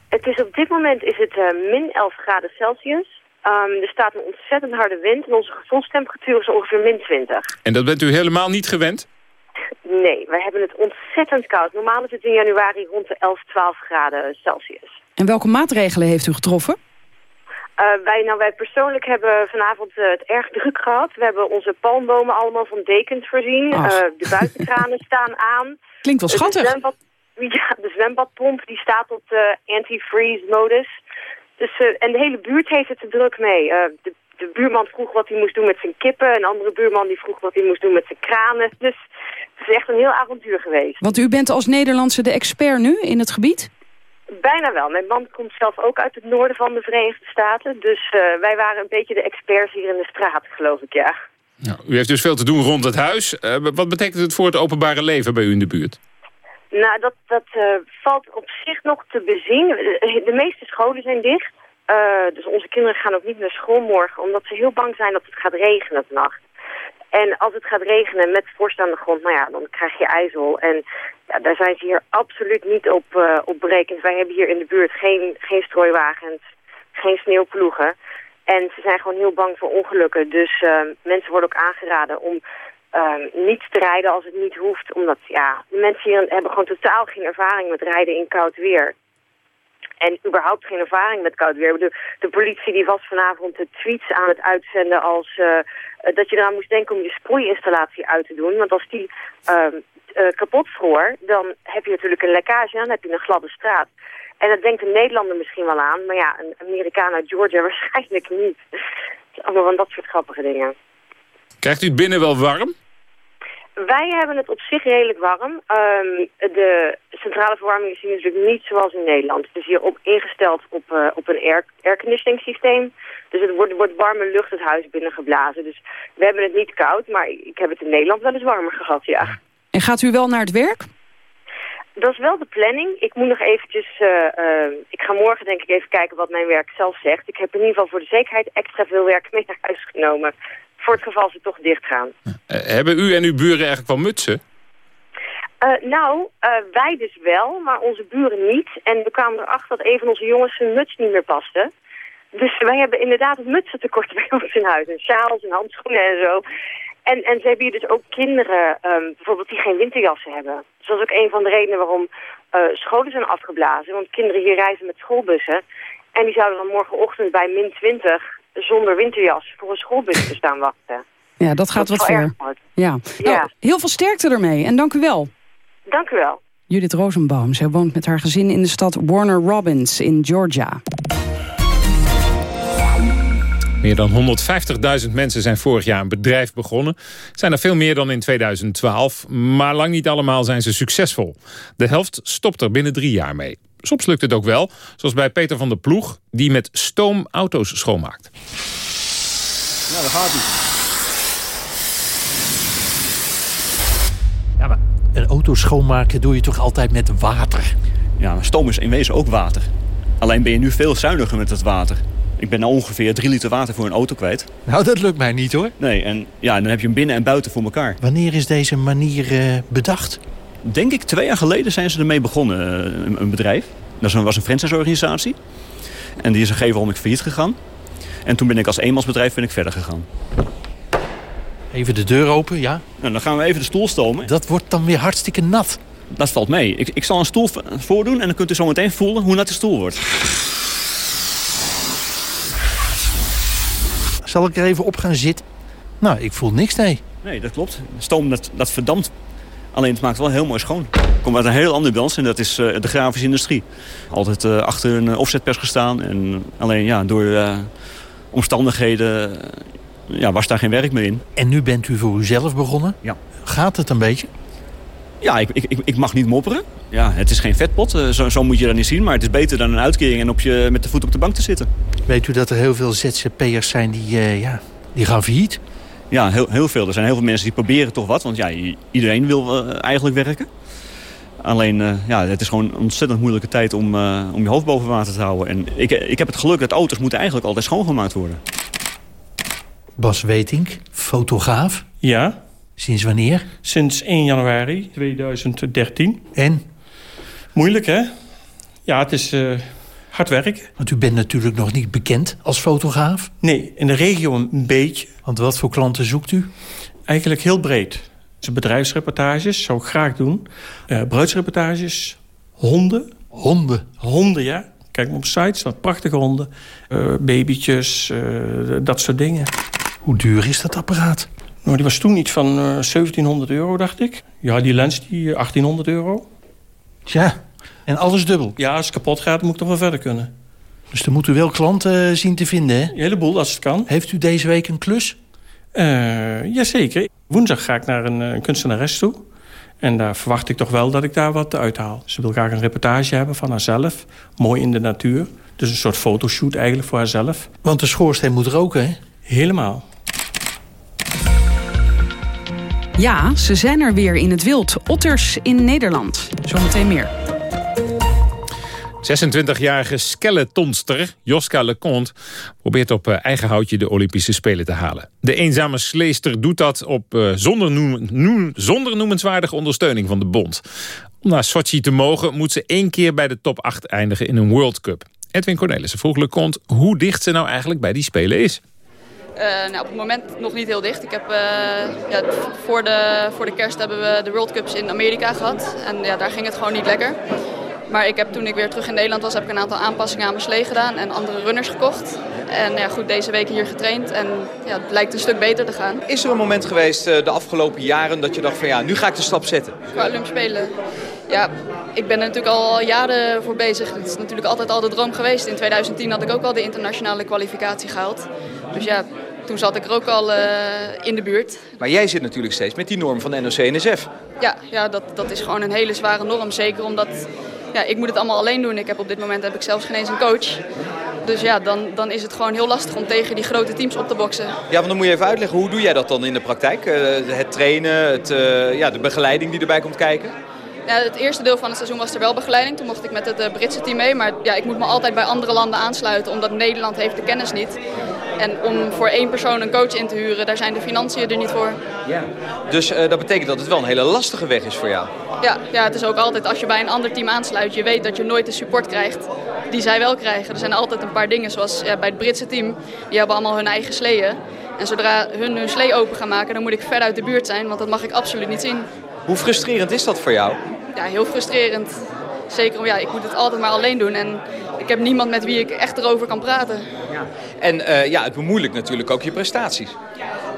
Het is op dit moment is het eh, min 11 graden Celsius. Ehm, er staat een ontzettend harde wind en onze gevoelstemperatuur is ongeveer min 20. En dat bent u helemaal niet gewend? Nee, wij hebben het ontzettend koud. Normaal is het in januari rond de 11, 12 graden Celsius. En welke maatregelen heeft u getroffen? Eh, wij, nou, wij persoonlijk hebben vanavond eh, het erg druk gehad. We hebben onze palmbomen allemaal van dekens voorzien. Eh, de buitenkranen staan aan. Klinkt wel De schattig. zwembad, ja, de zwembadpomp die staat op de anti-freeze modus. Dus, eh, en de hele buurt heeft het er druk mee. Eh, de, de buurman vroeg wat hij moest doen met zijn kippen. Een andere buurman die vroeg wat hij moest doen met zijn kranen. Dus het is echt een heel avontuur geweest. Want u bent als Nederlandse de expert nu in het gebied? Bijna wel. Mijn man komt zelf ook uit het noorden van de Verenigde Staten. Dus eh, wij waren een beetje de experts hier in de straat, geloof ik, ja. Nou, u heeft dus veel te doen rond het huis. Eh, wat betekent het voor het openbare leven bij u in de buurt? Nou, dat, dat eh, valt op zich nog te bezien. De meeste scholen zijn dicht. Eh, dus onze kinderen gaan ook niet naar school morgen... omdat ze heel bang zijn dat het gaat regenen vannacht. En als het gaat regenen met vorst aan de grond, nou ja, dan krijg je ijzel. En ja, daar zijn ze hier absoluut niet op, eh, op berekend. Wij hebben hier in de buurt geen, geen strooiwagens, geen sneeuwploegen. En ze zijn gewoon heel bang voor ongelukken. Dus mensen worden ook aangeraden om ehm, niet te rijden als het niet hoeft. Omdat ja, de mensen hier hebben gewoon totaal geen ervaring met rijden in koud weer. En überhaupt geen ervaring met koud weer. De, de politie die was vanavond de tweets aan het uitzenden als eh, dat je eraan moest denken om je sproeiinstallatie uit te doen. Want als die ehm, eh, kapot vroor, dan heb je natuurlijk een lekkage dan heb je een gladde straat. En dat denkt een Nederlander misschien wel aan, maar ja, een Amerikaan uit Georgia waarschijnlijk niet. Het allemaal van dat soort grappige dingen. Krijgt u het binnen wel warm? Wij hebben het op zich redelijk warm. Ehm, de centrale verwarming is hier natuurlijk niet zoals in Nederland. Het is hier op, ingesteld op, eh, op een air, airconditioning systeem. Dus het wordt, wordt warme lucht het huis binnengeblazen. Dus we hebben het niet koud, maar ik heb het in Nederland wel eens warmer gehad, ja. En gaat u wel naar het werk? Dat is wel de planning. Ik moet nog eventjes... eh, eh, ik ga morgen denk ik even kijken wat mijn werk zelf zegt. Ik heb in ieder geval voor de zekerheid extra veel werk mee naar huis genomen. Voor het geval ze toch dicht gaan. Hebben u en uw buren eigenlijk wel mutsen? Eh, nou, eh, wij dus wel, maar onze buren niet. En we kwamen erachter dat een van onze jongens zijn muts niet meer paste. Dus wij hebben inderdaad een mutsentekort bij ons in huis. En sjaals en handschoenen en zo. En, en ze hebben hier dus ook kinderen, ehm, bijvoorbeeld die geen winterjassen hebben. Dus dat is ook een van de redenen waarom eh, scholen zijn afgeblazen. Want kinderen hier reizen met schoolbussen. En die zouden dan morgenochtend bij min 20 zonder winterjas voor een schoolbus te staan wachten. Ja, dat gaat Dat wat ver. hard. Ja. Nou, heel veel sterkte ermee en dank u wel. Dank u wel. Judith Rosenbaum, zij woont met haar gezin in de stad Warner Robins in Georgia. Meer dan 150.000 mensen zijn vorig jaar een bedrijf begonnen. Zijn er veel meer dan in 2012, maar lang niet allemaal zijn ze succesvol. De helft stopt er binnen drie jaar mee. Soms lukt het ook wel, zoals bij Peter van der Ploeg... die met stoom auto's schoonmaakt. Nou, daar gaat hij. Ja, maar een auto schoonmaken doe je toch altijd met water? Ja, maar stoom is in wezen ook water. Alleen ben je nu veel zuiniger met het water. Ik ben nou ongeveer 3 liter water voor een auto kwijt. Nou, dat lukt mij niet hoor. Nee, en ja, dan heb je hem binnen en buiten voor elkaar. Wanneer is deze manier eh, bedacht? Denk ik, twee jaar geleden zijn ze ermee begonnen, eh, een, een bedrijf. Dat was een, was een franchise-organisatie. En die is een gegeven moment failliet gegaan. En toen ben ik als eenmansbedrijf ben ik verder gegaan. Even de deur open, ja. Nou, dan gaan we even de stoel stomen. Dat wordt dan weer hartstikke nat. Dat valt mee. Ik, ik zal een stoel voordoen en dan kunt u zo meteen voelen hoe nat de stoel wordt. Zal ik er even op gaan zitten? Nou, ik voel niks, nee. Nee, dat klopt. Stoom, dat, dat verdampt. Alleen het maakt wel heel mooi schoon. Ik kom uit een heel andere branche en dat is eh, de grafische industrie. Altijd eh, achter een eh, offsetpers gestaan. En alleen ja, door omstandigheden ja, was daar geen werk meer in. En nu bent u voor uzelf begonnen? Ja. Gaat het een beetje? Ja, ik, ik, ik- mag niet mopperen. Ja, het is geen vetpot, eh, zo, zo moet je dat niet zien. Maar het is beter dan een uitkering en op je, met de voet op de bank te zitten. Weet u dat er heel veel ZZP'ers zijn die, eh, ja, die gaan failliet? Ja, heel, heel veel. Er zijn heel veel mensen die proberen toch wat. Want ja, iedereen wil eh, eigenlijk werken. Alleen, ja, het is gewoon een ontzettend moeilijke tijd om, om je hoofd boven water te houden. En ik, ik heb het geluk dat auto's moeten eigenlijk altijd schoongemaakt worden. Bas Wetink, fotograaf. Ja. Sinds wanneer? Sinds 1 januari 2013. En? Moeilijk, hè? Ja, het is eh, hard werk. Want u bent natuurlijk nog niet bekend als fotograaf. Nee, in de regio een beetje. Want wat voor klanten zoekt u? Eigenlijk heel breed. Dus bedrijfsreportages zou ik graag doen. Eh bruidsreportages, honden. Honden? Honden, ja. Kijk maar op sites, wat prachtige honden. Eh, babytjes, dat soort dingen. Hoe duur is dat apparaat? Nou, die was toen iets van eh 1700 euro, dacht ik. Ja, die lens, die eh, 1800 euro. Tja, en alles dubbel. Ja, als het kapot gaat, moet ik toch wel verder kunnen. Dus dan moet u wel klanten eh, zien te vinden, hè? Een heleboel, als het kan. Heeft u deze week een klus? Eh jazeker. Woensdag ga ik naar een, eh, een kunstenares toe. En daar verwacht ik toch wel dat ik daar wat uithaal. Ze wil graag een reportage hebben van haarzelf. Mooi in de natuur. Dus een soort fotoshoot eigenlijk voor haarzelf. Want de schoorsteen moet roken, hè? Helemaal. Ja, ze zijn er weer in het wild. Otters in Nederland. Zometeen meer. 26-jarige skeletonster Joska Leconte probeert op eh, eigen houtje de Olympische Spelen te halen. De eenzame sleester doet dat op, eh, zonder, noem, noem- zonder noemenswaardige ondersteuning van de bond. Om naar Sochi te mogen moet ze één keer bij de top 8 eindigen in een World Cup. Edwin Cornelissen vroeg Leconte hoe dicht ze nou eigenlijk bij die Spelen is. Eh, nou, op het moment nog niet heel dicht. Ik heb, eh, ja, voor, de, voor de kerst hebben we de World Cups in Amerika gehad. En ja, daar ging het gewoon niet lekker. Maar ik heb, toen ik weer terug in Nederland was, heb ik een aantal aanpassingen aan mijn slee gedaan en andere runners gekocht. En ja, goed, deze week hier getraind en ja, het lijkt een stuk beter te gaan. Is er een moment geweest eh, de afgelopen jaren dat je dacht van ja, nu ga ik de stap zetten? Qua Olympische Spelen. Ja, ik ben er natuurlijk al jaren voor bezig. Het is natuurlijk altijd al de droom geweest. In 2010 had ik ook al de internationale kwalificatie gehaald. Dus ja, toen zat ik er ook al eh, in de buurt. Maar jij zit natuurlijk steeds met die norm van NOC-NSF. Ja, ja dat, dat is gewoon een hele zware norm. Zeker omdat ja, ik moet het allemaal alleen doen. Ik heb op dit moment heb ik zelfs geen eens een coach. Dus ja, dan, dan is het gewoon heel lastig om tegen die grote teams op te boksen. Ja, want dan moet je even uitleggen, hoe doe jij dat dan in de praktijk? Eh, het trainen, het, eh, ja, de begeleiding die erbij komt kijken? Ja, het eerste deel van het seizoen was er wel begeleiding. Toen mocht ik met het Britse team mee. Maar ja, ik moet me altijd bij andere landen aansluiten, omdat Nederland heeft de kennis niet. En om voor één persoon een coach in te huren, daar zijn de financiën er niet voor. Ja. Dus eh, dat betekent dat het wel een hele lastige weg is voor jou. Ja, ja, het is ook altijd als je bij een ander team aansluit, je weet dat je nooit de support krijgt die zij wel krijgen. Er zijn altijd een paar dingen, zoals ja, bij het Britse team, die hebben allemaal hun eigen sleeën. En zodra hun hun slee open gaan maken, dan moet ik ver uit de buurt zijn, want dat mag ik absoluut niet zien. Hoe frustrerend is dat voor jou? Ja, heel frustrerend. Zeker, ja, ik moet het altijd maar alleen doen en ik heb niemand met wie ik echt erover kan praten. En eh, ja, het bemoeilijkt natuurlijk ook je prestaties.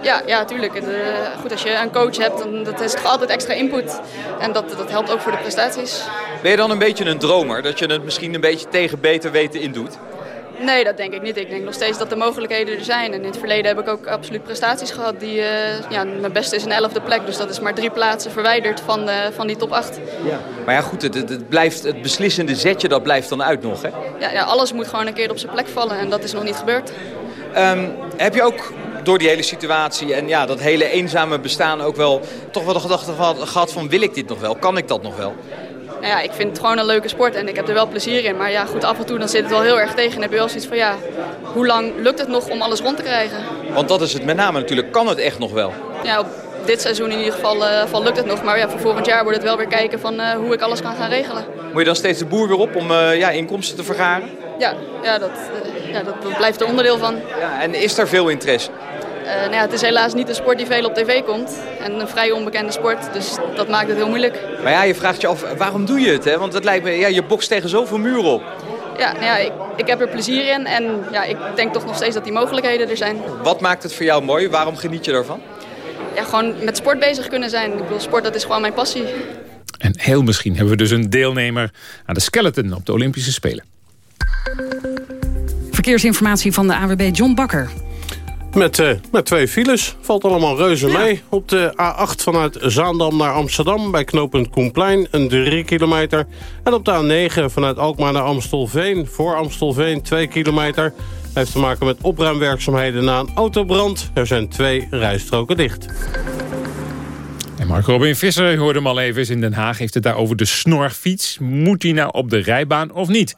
Ja, ja, tuurlijk. Het, eh, goed, als je een coach hebt, dan dat is toch altijd extra input. En dat, dat helpt ook voor de prestaties. Ben je dan een beetje een dromer? Dat je het misschien een beetje tegen beter weten in doet? Nee, dat denk ik niet. Ik denk nog steeds dat de mogelijkheden er zijn. En in het verleden heb ik ook absoluut prestaties gehad. Die, eh, ja, mijn beste is een elfde plek. Dus dat is maar drie plaatsen verwijderd van, eh, van die top 8. Maar ja, goed, het, het, blijft, het beslissende zetje dat blijft dan uit nog. Hè? Ja, ja, alles moet gewoon een keer op zijn plek vallen. En dat is nog niet gebeurd. Ehm, heb je ook door die hele situatie en ja, dat hele eenzame bestaan ook wel toch wel de gedachte gehad van wil ik dit nog wel? Kan ik dat nog wel? Nou ja, ik vind het gewoon een leuke sport en ik heb er wel plezier in. Maar ja, goed, af en toe dan zit het wel heel erg tegen. En heb je wel zoiets van, ja, hoe lang lukt het nog om alles rond te krijgen? Want dat is het met name natuurlijk. Kan het echt nog wel? Ja, op dit seizoen in ieder geval, geval lukt het nog. Maar ja, voor volgend jaar wordt het wel weer kijken van eh, hoe ik alles kan gaan regelen. Moet je dan steeds de boer weer op om eh, ja, inkomsten te vergaren? Ja, ja, dat, ja dat, dat blijft er onderdeel van. Ja, en is daar veel interesse? Eh, nou ja, het is helaas niet een sport die veel op tv komt. En een vrij onbekende sport, dus dat maakt het heel moeilijk. Maar ja, je vraagt je af, waarom doe je het? Hè? Want het lijkt me, ja, je bokst tegen zoveel muren op. Ja, nou ja ik, ik heb er plezier in en ja, ik denk toch nog steeds dat die mogelijkheden er zijn. Wat maakt het voor jou mooi? Waarom geniet je ervan? Ja, gewoon met sport bezig kunnen zijn. Ik bedoel, sport dat is gewoon mijn passie. En heel misschien hebben we dus een deelnemer aan de skeleton op de Olympische Spelen. Verkeersinformatie van de AWB John Bakker. Met, eh, met twee files. Valt allemaal reuze mee. Op de A8 vanuit Zaandam naar Amsterdam... bij knooppunt Koenplein, een 3 kilometer. En op de A9 vanuit Alkmaar naar Amstelveen... voor Amstelveen 2 kilometer. Heeft te maken met opruimwerkzaamheden na een autobrand. Er zijn twee rijstroken dicht. En Mark Robin Visser, je hoorde hem al even, is in Den Haag. Heeft het daar over de snorfiets. Moet die nou op de rijbaan of niet?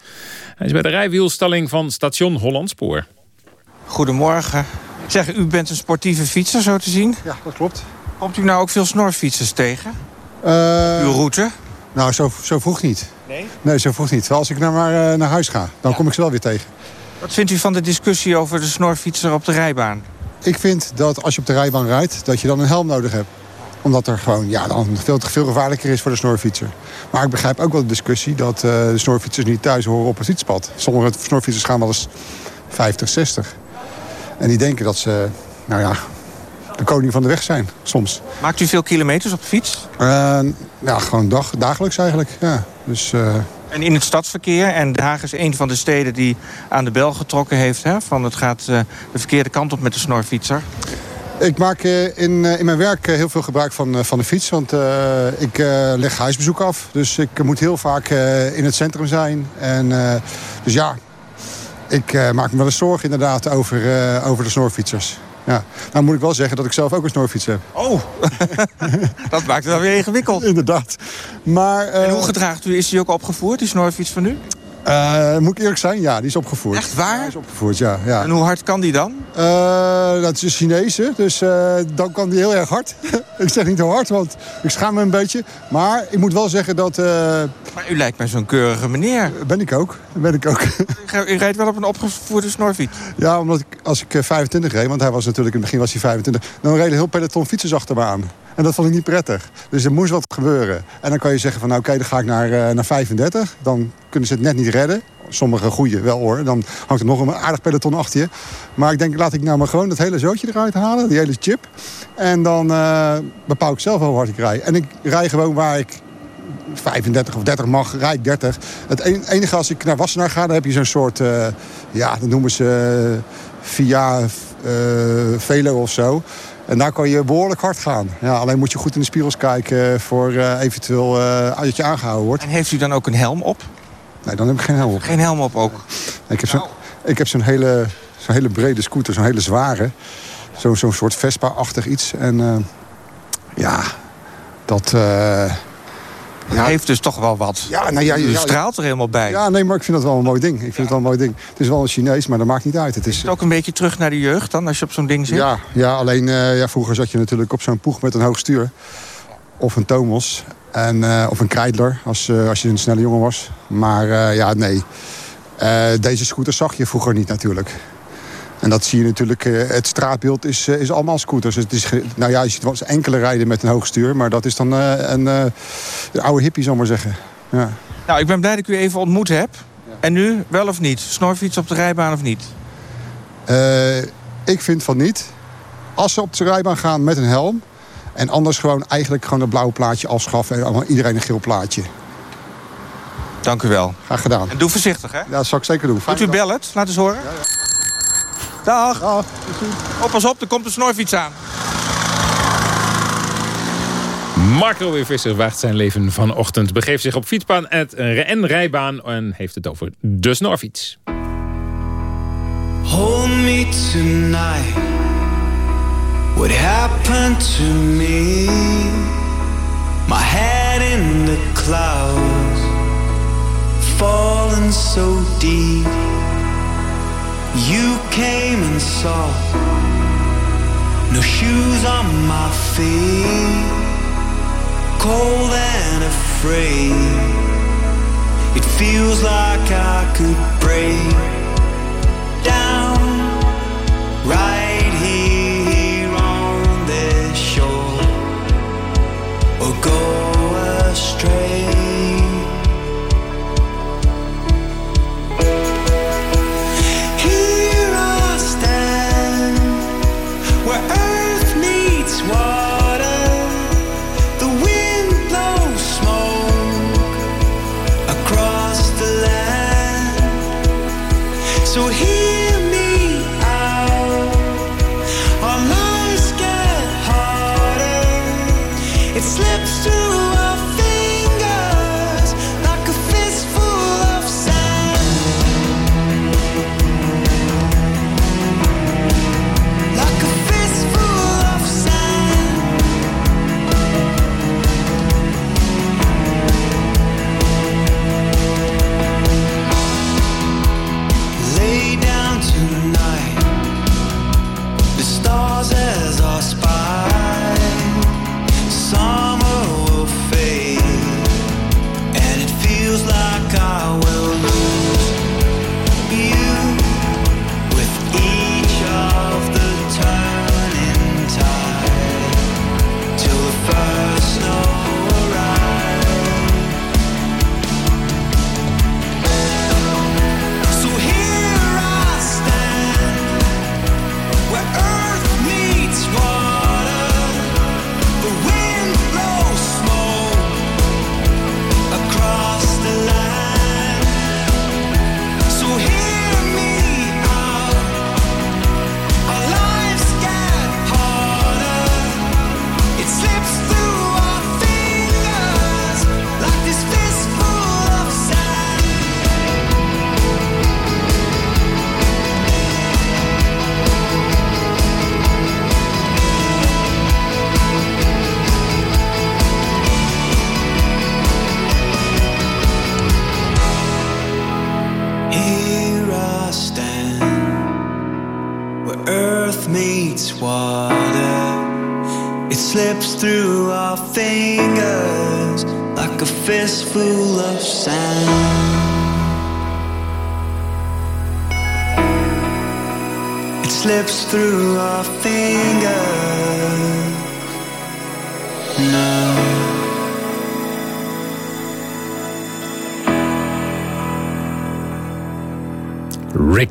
Hij is bij de rijwielstalling van station Hollandspoor. Goedemorgen. Zeg, u bent een sportieve fietser, zo te zien? Ja, dat klopt. Komt u nou ook veel snorfietsers tegen? Eh, Uw route? Nou, zo, zo vroeg niet. Nee? Nee, zo vroeg niet. Als ik nou maar eh, naar huis ga, dan kom ik ze wel weer tegen. Wat vindt u van de discussie over de snorfietser op de rijbaan? Ik vind dat als je op de rijbaan rijdt, dat je dan een helm nodig hebt. Omdat er gewoon ja, dan veel te veel gevaarlijker is voor de snorfietser. Maar ik begrijp ook wel de discussie dat eh, de snorfietsers niet thuis horen op het fietspad. Sommige snorfietsers gaan wel eens 50, 60. En die denken dat ze, nou ja, de koning van de weg zijn, soms. Maakt u veel kilometers op de fiets? Eh, ja, gewoon dag, dagelijks eigenlijk, ja. Dus... eh, En in het stadsverkeer, en Den Haag is een van de steden die aan de bel getrokken heeft... Hè, van het gaat eh, de verkeerde kant op met de snorfietser. Ik maak in, in mijn werk heel veel gebruik van, van de fiets. Want ik leg huisbezoek af. Dus ik moet heel vaak in het centrum zijn. En, dus ja, ik eh, maak me wel eens zorgen inderdaad over, eh, over de snorfietsers. Ja. Nou moet ik wel zeggen dat ik zelf ook een snorfiets heb. Oh, dat maakt het wel weer ingewikkeld. Inderdaad. Maar, eh, en hoe gedraagt u? Is die ook opgevoerd, die snorfiets van u? Eh, moet ik eerlijk zijn? Ja, die is opgevoerd. Echt waar? Die is opgevoerd, ja. ja. En hoe hard kan die dan? Eh, dat is een Chinese, dus eh, dan kan die heel erg hard. ik zeg niet heel hard, want ik schaam me een beetje. Maar ik moet wel zeggen dat... Maar u lijkt mij zo'n keurige meneer. Ben ik ook, ben ik ook. U rijdt wel op een opgevoerde snorfiets. ja, omdat ik, als ik eh, 25 reed, want hij was natuurlijk in het begin was hij 25... dan reed een heel peloton fietsers achter me aan. En dat vond ik niet prettig. Dus er moest wat gebeuren. En dan kan je zeggen van, nou oké, dan ga ik naar, eh, naar 35. Dan kunnen ze het net niet redden. Sommige goeie wel hoor. Dan hangt er nog een aardig peloton achter je. Maar ik denk, laat ik nou maar gewoon dat hele zootje eruit halen. Die hele chip. En dan eh, bepaal ik zelf wel hard ik rij. En ik rij gewoon waar ik 35 of 30 mag, rijd ik 30. Het en- enige als ik naar Wassenaar ga, dan heb je zo'n soort... eh, ja, dat noemen ze via Velo of zo. En daar kan je behoorlijk hard gaan. Ja, alleen moet je goed in de spiegels kijken voor eh, eventueel eh, dat je aangehouden wordt. En heeft u dan ook een helm op? Nee, dan heb ik geen helm op. Geen helm op ook? Ik heb zo'n ik heb zo'n hele, zo'n hele brede scooter, zo'n hele zware. Zo'n zo'n soort Vespa-achtig iets. En eh, ja, dat, eh, heeft dus toch wel wat. Ja, nou ja, ja, straalt er helemaal bij. Ja, nee, maar ik vind dat wel een mooi ding. Ik vind het wel een mooi ding. Het is wel een Chinees, maar dat maakt niet uit. Het is, Is het ook een beetje terug naar de jeugd dan, als je op zo'n ding zit? Ja, ja alleen eh, ja, vroeger zat je natuurlijk op zo'n poeg met een hoog stuur. Of een Tomos. En, eh, of een Kreidler, als, eh, als je een snelle jongen was. Maar ja, nee. Deze scooter zag je vroeger niet natuurlijk. En dat zie je natuurlijk. eh, het straatbeeld is, eh, is allemaal scooters. Het is, nou ja, je ziet wel eens enkele rijden met een hoog stuur. Maar dat is dan eh, een, een oude hippie, zal ik maar zeggen. Ja. Nou, ik ben blij dat ik u even ontmoet heb. En nu, wel of niet? Snorfiets op de rijbaan of niet? Ik vind van niet. Als ze op de rijbaan gaan met een helm... en anders gewoon eigenlijk gewoon een blauw plaatje afschaffen... en allemaal iedereen een geel plaatje. Dank u wel. Graag gedaan. En doe voorzichtig, hè? Ja, dat zal ik zeker doen. Doet u bellen het? Laat eens horen. Dag. Oh, pas op, er komt een snorfiets aan. Marco weer Visser waagt zijn leven vanochtend. Begeeft zich op fietsbaan en rijbaan en heeft het over de snorfiets. Hold me tonight. What happened to me? My head in the clouds, falling so deep. You came and saw. No shoes on my feet, cold and afraid. It feels like I could break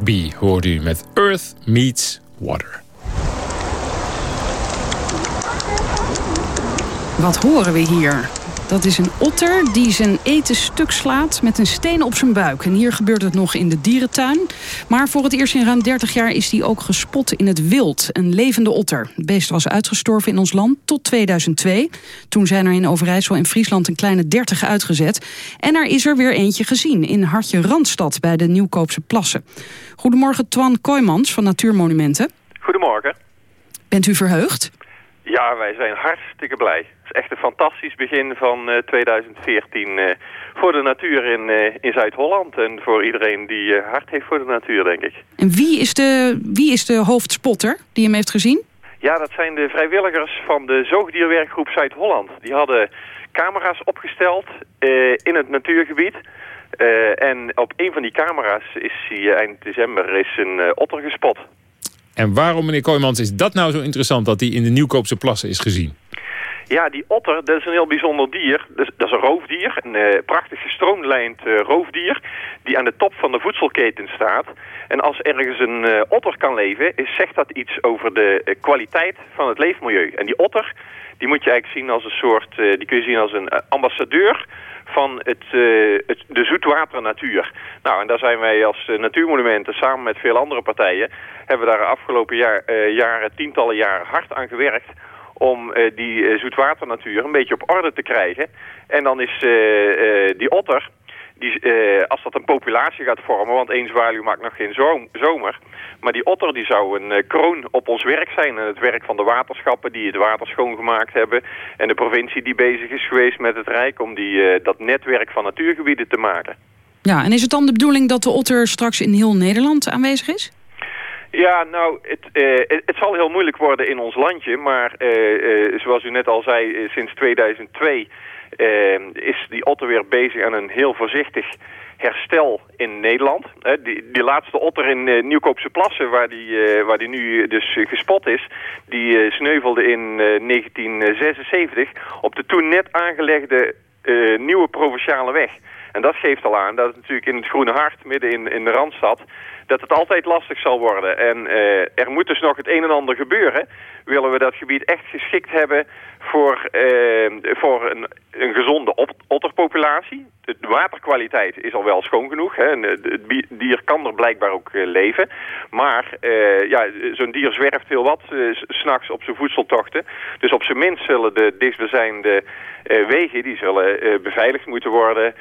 Rigby hoort u met Earth Meets Water. Wat horen we hier? Dat is een otter die zijn eten stuk slaat met een steen op zijn buik. En hier gebeurt het nog in de dierentuin. Maar voor het eerst in ruim 30 jaar is die ook gespot in het wild. Een levende otter. Het beest was uitgestorven in ons land tot 2002. Toen zijn er in Overijssel en Friesland een kleine 30 uitgezet. En er is er weer eentje gezien in Hartje Randstad bij de Nieuwkoopse Plassen. Goedemorgen Twan Kooijmans van Natuurmonumenten. Goedemorgen. Bent u verheugd? Ja, wij zijn hartstikke blij. Is echt een fantastisch begin van eh, 2014 eh, voor de natuur in, eh, in Zuid-Holland. En voor iedereen die eh, hart heeft voor de natuur, denk ik. En wie is, de, wie is de hoofdspotter die hem heeft gezien? Ja, dat zijn de vrijwilligers van de zoogdierwerkgroep Zuid-Holland. Die hadden camera's opgesteld eh, in het natuurgebied. Eh, en op een van die camera's is hij, eh, eind december is een eh, otter gespot. En waarom, meneer Kooijmans, is dat nou zo interessant... dat hij in de Nieuwkoopse plassen is gezien? Ja, die otter, dat is een heel bijzonder dier. Dat is, een roofdier, een eh, prachtig gestroomlijnd eh, roofdier... die aan de top van de voedselketen staat. En als ergens een eh, otter kan leven, is, zegt dat iets over de kwaliteit van het leefmilieu. En die otter, die moet je eigenlijk zien als een soort... die kun je zien als een ambassadeur van het, eh, het, de zoetwaternatuur. Nou, en daar zijn wij als natuurmonumenten samen met veel andere partijen... hebben we daar de afgelopen jaar, jaren, tientallen jaren hard aan gewerkt om eh, die eh, zoetwaternatuur een beetje op orde te krijgen. En dan is eh, die otter, die, als dat een populatie gaat vormen, want één zwaluw maakt nog geen zomer, maar die otter die zou een kroon op ons werk zijn en het werk van de waterschappen die het water schoongemaakt hebben en de provincie die bezig is geweest met het Rijk om die, dat netwerk van natuurgebieden te maken. Ja, en is het dan de bedoeling dat de otter straks in heel Nederland aanwezig is? Ja, nou, het, eh, het, zal heel moeilijk worden in ons landje, maar eh, eh, zoals u net al zei, sinds 2002 eh, is die otter weer bezig aan een heel voorzichtig herstel in Nederland. Die, die laatste otter in Nieuwkoopse Plassen, waar die, waar die nu dus gespot is, die sneuvelde in eh, 1976 op de toen net aangelegde nieuwe provinciale weg. En dat geeft al aan dat het natuurlijk in het Groene Hart, midden in, in de Randstad, dat het altijd lastig zal worden. En eh, er moet dus nog het een en ander gebeuren. Willen we dat gebied echt geschikt hebben voor, eh, voor een, een gezonde op- otterpopulatie. De waterkwaliteit is al wel schoon genoeg. Hè. En, eh, het dier kan er blijkbaar ook leven. Maar ja, zo'n dier zwerft heel wat s- s'nachts op zijn voedseltochten. Dus op zijn minst zullen de dichtstbijzijnde wegen... die zullen beveiligd moeten worden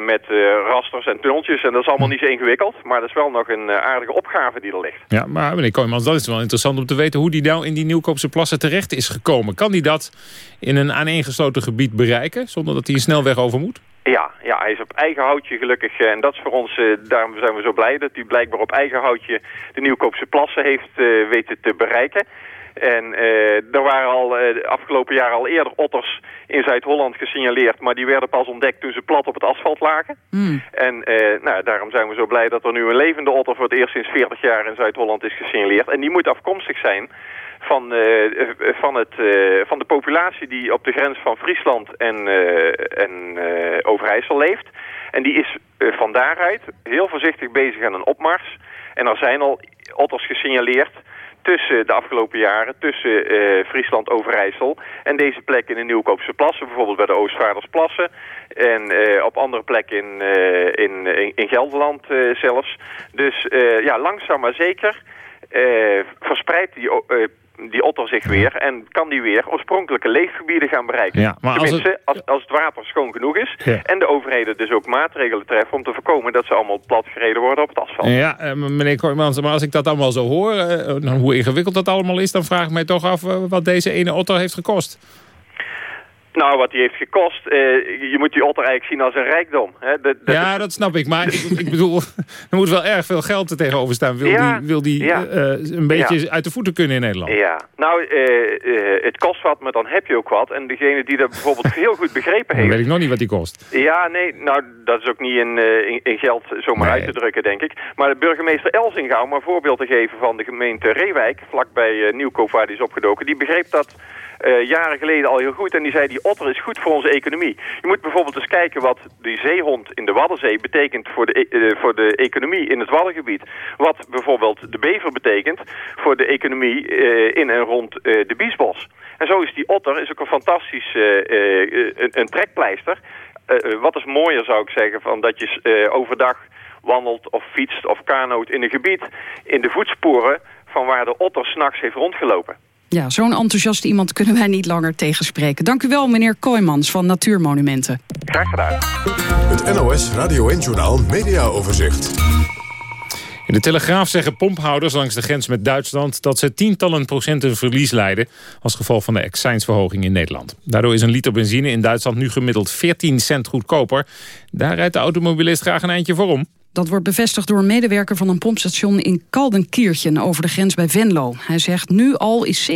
met rasters en tunneltjes. En dat is allemaal niet zo ingewikkeld. Maar dat is wel nog een eh, aardige opgave die er ligt. Ja, maar meneer Kooijmans, dat is wel interessant om te weten... hoe die nou in die Nieuwkoopse plassen terecht is gekomen. Kan die dat in een aaneengesloten gebied bereiken... zonder dat hij een snelweg over moet? Ja, ja, hij is op eigen houtje gelukkig. eh, En dat is voor ons, eh, daarom zijn we zo blij dat hij blijkbaar op eigen houtje de Nieuwkoopse plassen heeft weten te bereiken. En eh, er waren al eh, de afgelopen jaar al eerder otters in Zuid-Holland gesignaleerd, maar die werden pas ontdekt toen ze plat op het asfalt lagen. En eh, nou, daarom zijn we zo blij dat er nu een levende otter voor het eerst sinds 40 jaar in Zuid-Holland is gesignaleerd. En die moet afkomstig zijn van, van, het, van de populatie die op de grens van Friesland en, en Overijssel leeft. En die is van daaruit heel voorzichtig bezig aan een opmars. En er zijn al otters gesignaleerd tussen de afgelopen jaren, tussen eh, Friesland, Overijssel en deze plek in de Nieuwkoopse plassen, bijvoorbeeld bij de Oostvaardersplassen en eh, op andere plekken in, eh, in, in, Gelderland zelfs. Dus ja, langzaam maar zeker verspreidt die, die otter zich weer en kan die weer oorspronkelijke leefgebieden gaan bereiken. Ja, maar als Tenminste, als, als het water schoon genoeg is Ja. en de overheden dus ook maatregelen treffen om te voorkomen dat ze allemaal platgereden worden op het asfalt. Ja, eh, meneer Kooijmans, maar als ik dat allemaal zo hoor... eh, hoe ingewikkeld dat allemaal is... dan vraag ik mij toch af eh, wat deze ene otter heeft gekost. Nou, wat die heeft gekost, eh, je moet die otter eigenlijk zien als een rijkdom. Hè? Dat- Ja, dat snap ik. Maar ik, ik bedoel, er moet wel erg veel geld er tegenover staan. Wil Ja, die, wil die ja. eh, een beetje Ja. uit de voeten kunnen in Nederland? Ja, nou, eh, het kost wat, maar dan heb je ook wat. En degene die dat bijvoorbeeld heel goed begrepen Dan heeft... weet ik nog niet wat die kost. Ja, nee, nou, dat is ook niet in, in, in geld zomaar uit te drukken, denk ik. Maar de burgemeester Elzinga, om een voorbeeld te geven van de gemeente Reewijk, vlakbij Nieuwkoop waar die is opgedoken, die begreep dat eh, jaren geleden al heel goed. En die zei, die otter is goed voor onze economie. Je moet bijvoorbeeld eens kijken wat die zeehond in de Waddenzee betekent voor de, e- eh, voor de economie in het Waddengebied. Wat bijvoorbeeld de bever betekent voor de economie eh, in en rond de Biesbos. En zo is die otter is ook een fantastisch een, een trekpleister. Wat is mooier zou ik zeggen van dat je overdag wandelt of fietst of kanoot in een gebied in de voetsporen van waar de otter s'nachts heeft rondgelopen. Ja, zo'n enthousiast iemand kunnen wij niet langer tegenspreken. Dank u wel, meneer Kooijmans van Natuurmonumenten. Graag gedaan. Het NOS Radio 1-journaal Media Overzicht. In de Telegraaf zeggen pomphouders langs de grens met Duitsland... dat ze tientallen procenten verlies leiden... als gevolg van de accijnsverhoging in Nederland. Daardoor is een liter benzine in Duitsland nu gemiddeld 14 cent goedkoper. Daar rijdt de automobilist graag een eindje voor om. Dat wordt bevestigd door een medewerker van een pompstation in Kaldenkiertje over de grens bij Venlo. Hij zegt, nu al is 70%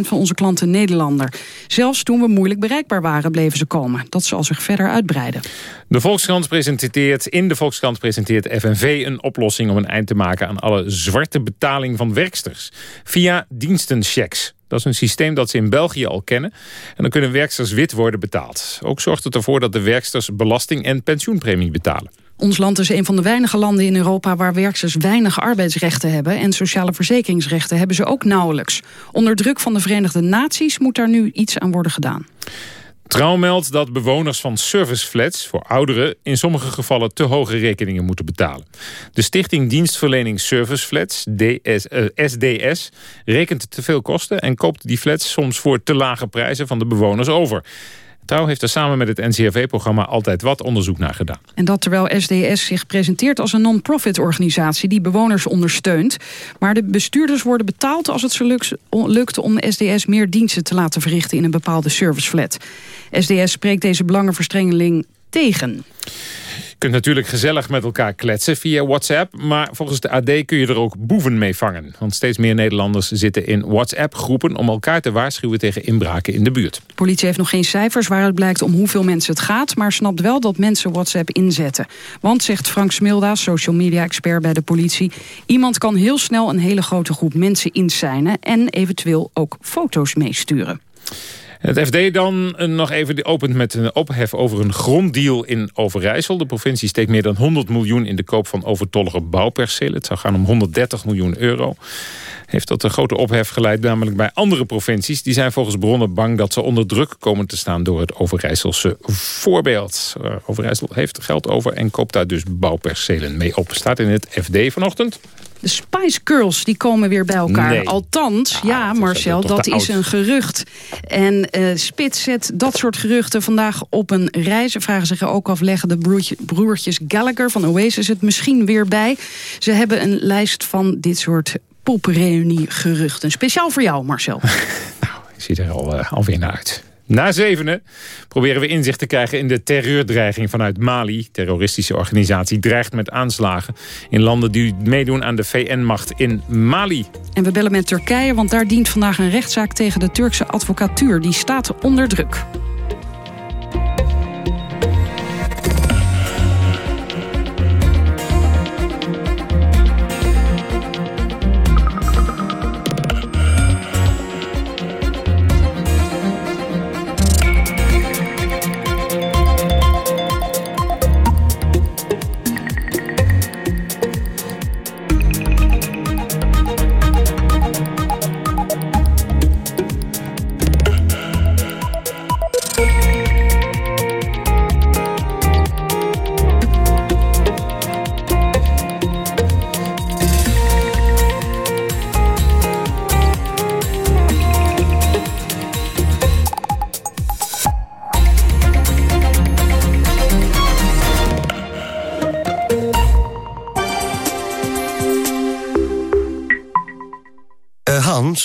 van onze klanten Nederlander. Zelfs toen we moeilijk bereikbaar waren, bleven ze komen. Dat zal zich verder uitbreiden. De Volkskrant presenteert, in de Volkskrant presenteert FNV een oplossing om een eind te maken aan alle zwarte betaling van werksters. Via dienstenchecks. Dat is een systeem dat ze in België al kennen. En dan kunnen werksters wit worden betaald. Ook zorgt het ervoor dat de werksters belasting en pensioenpremie betalen. Ons land is een van de weinige landen in Europa waar werksters weinig arbeidsrechten hebben en sociale verzekeringsrechten hebben ze ook nauwelijks. Onder druk van de Verenigde Naties moet daar nu iets aan worden gedaan. Trouw meldt dat bewoners van serviceflats voor ouderen... in sommige gevallen te hoge rekeningen moeten betalen. De Stichting Dienstverlening Serviceflats, DS, eh, SDS... rekent te veel kosten en koopt die flats soms voor te lage prijzen van de bewoners over. Trouw heeft er samen met het NCRV-programma Altijd Wat onderzoek naar gedaan. En dat terwijl SDS zich presenteert als een non-profit organisatie die bewoners ondersteunt. Maar de bestuurders worden betaald als het ze lukt, om SDS meer diensten te laten verrichten in een bepaalde serviceflat. SDS spreekt deze belangenverstrengeling tegen. Kunt natuurlijk gezellig met elkaar kletsen via WhatsApp... maar volgens de AD kun je er ook boeven mee vangen. Want steeds meer Nederlanders zitten in WhatsApp-groepen... om elkaar te waarschuwen tegen inbraken in de buurt. De politie heeft nog geen cijfers waaruit blijkt om hoeveel mensen het gaat... maar snapt wel dat mensen WhatsApp inzetten. Want, zegt Frank Smilda, social media-expert bij de politie... iemand kan heel snel een hele grote groep mensen insignen... en eventueel ook foto's meesturen. Het FD dan eh, nog even opent met een ophef over een gronddeal in Overijssel. De provincie steekt meer dan 100 miljoen in de koop van overtollige bouwpercelen. Het zou gaan om 130 miljoen euro. Heeft tot een grote ophef geleid, namelijk bij andere provincies. Die zijn volgens bronnen bang dat ze onder druk komen te staan door het Overijsselse voorbeeld. Uh, Overijssel heeft geld over en koopt daar dus bouwpercelen mee op. Staat in het FD vanochtend. De Spice Girls die komen weer bij elkaar. Nee. Althans, ja, Marcel, dat is oud. een gerucht. En eh Spits zet dat soort geruchten vandaag op een rij. Ze vragen zich ook af, leggen de broertje- broertjes Gallagher van Oasis het misschien weer bij. Ze hebben een lijst van dit soort popreunie-geruchten. Speciaal voor jou, Marcel. Ik zie er al, eh, alweer naar uit. Na zevenen proberen we inzicht te krijgen in de terreurdreiging vanuit Mali. Terroristische organisatie dreigt met aanslagen in landen die meedoen aan de VN-macht in Mali. En we bellen met Turkije, want daar dient vandaag een rechtszaak tegen de Turkse advocatuur. Die staat onder druk.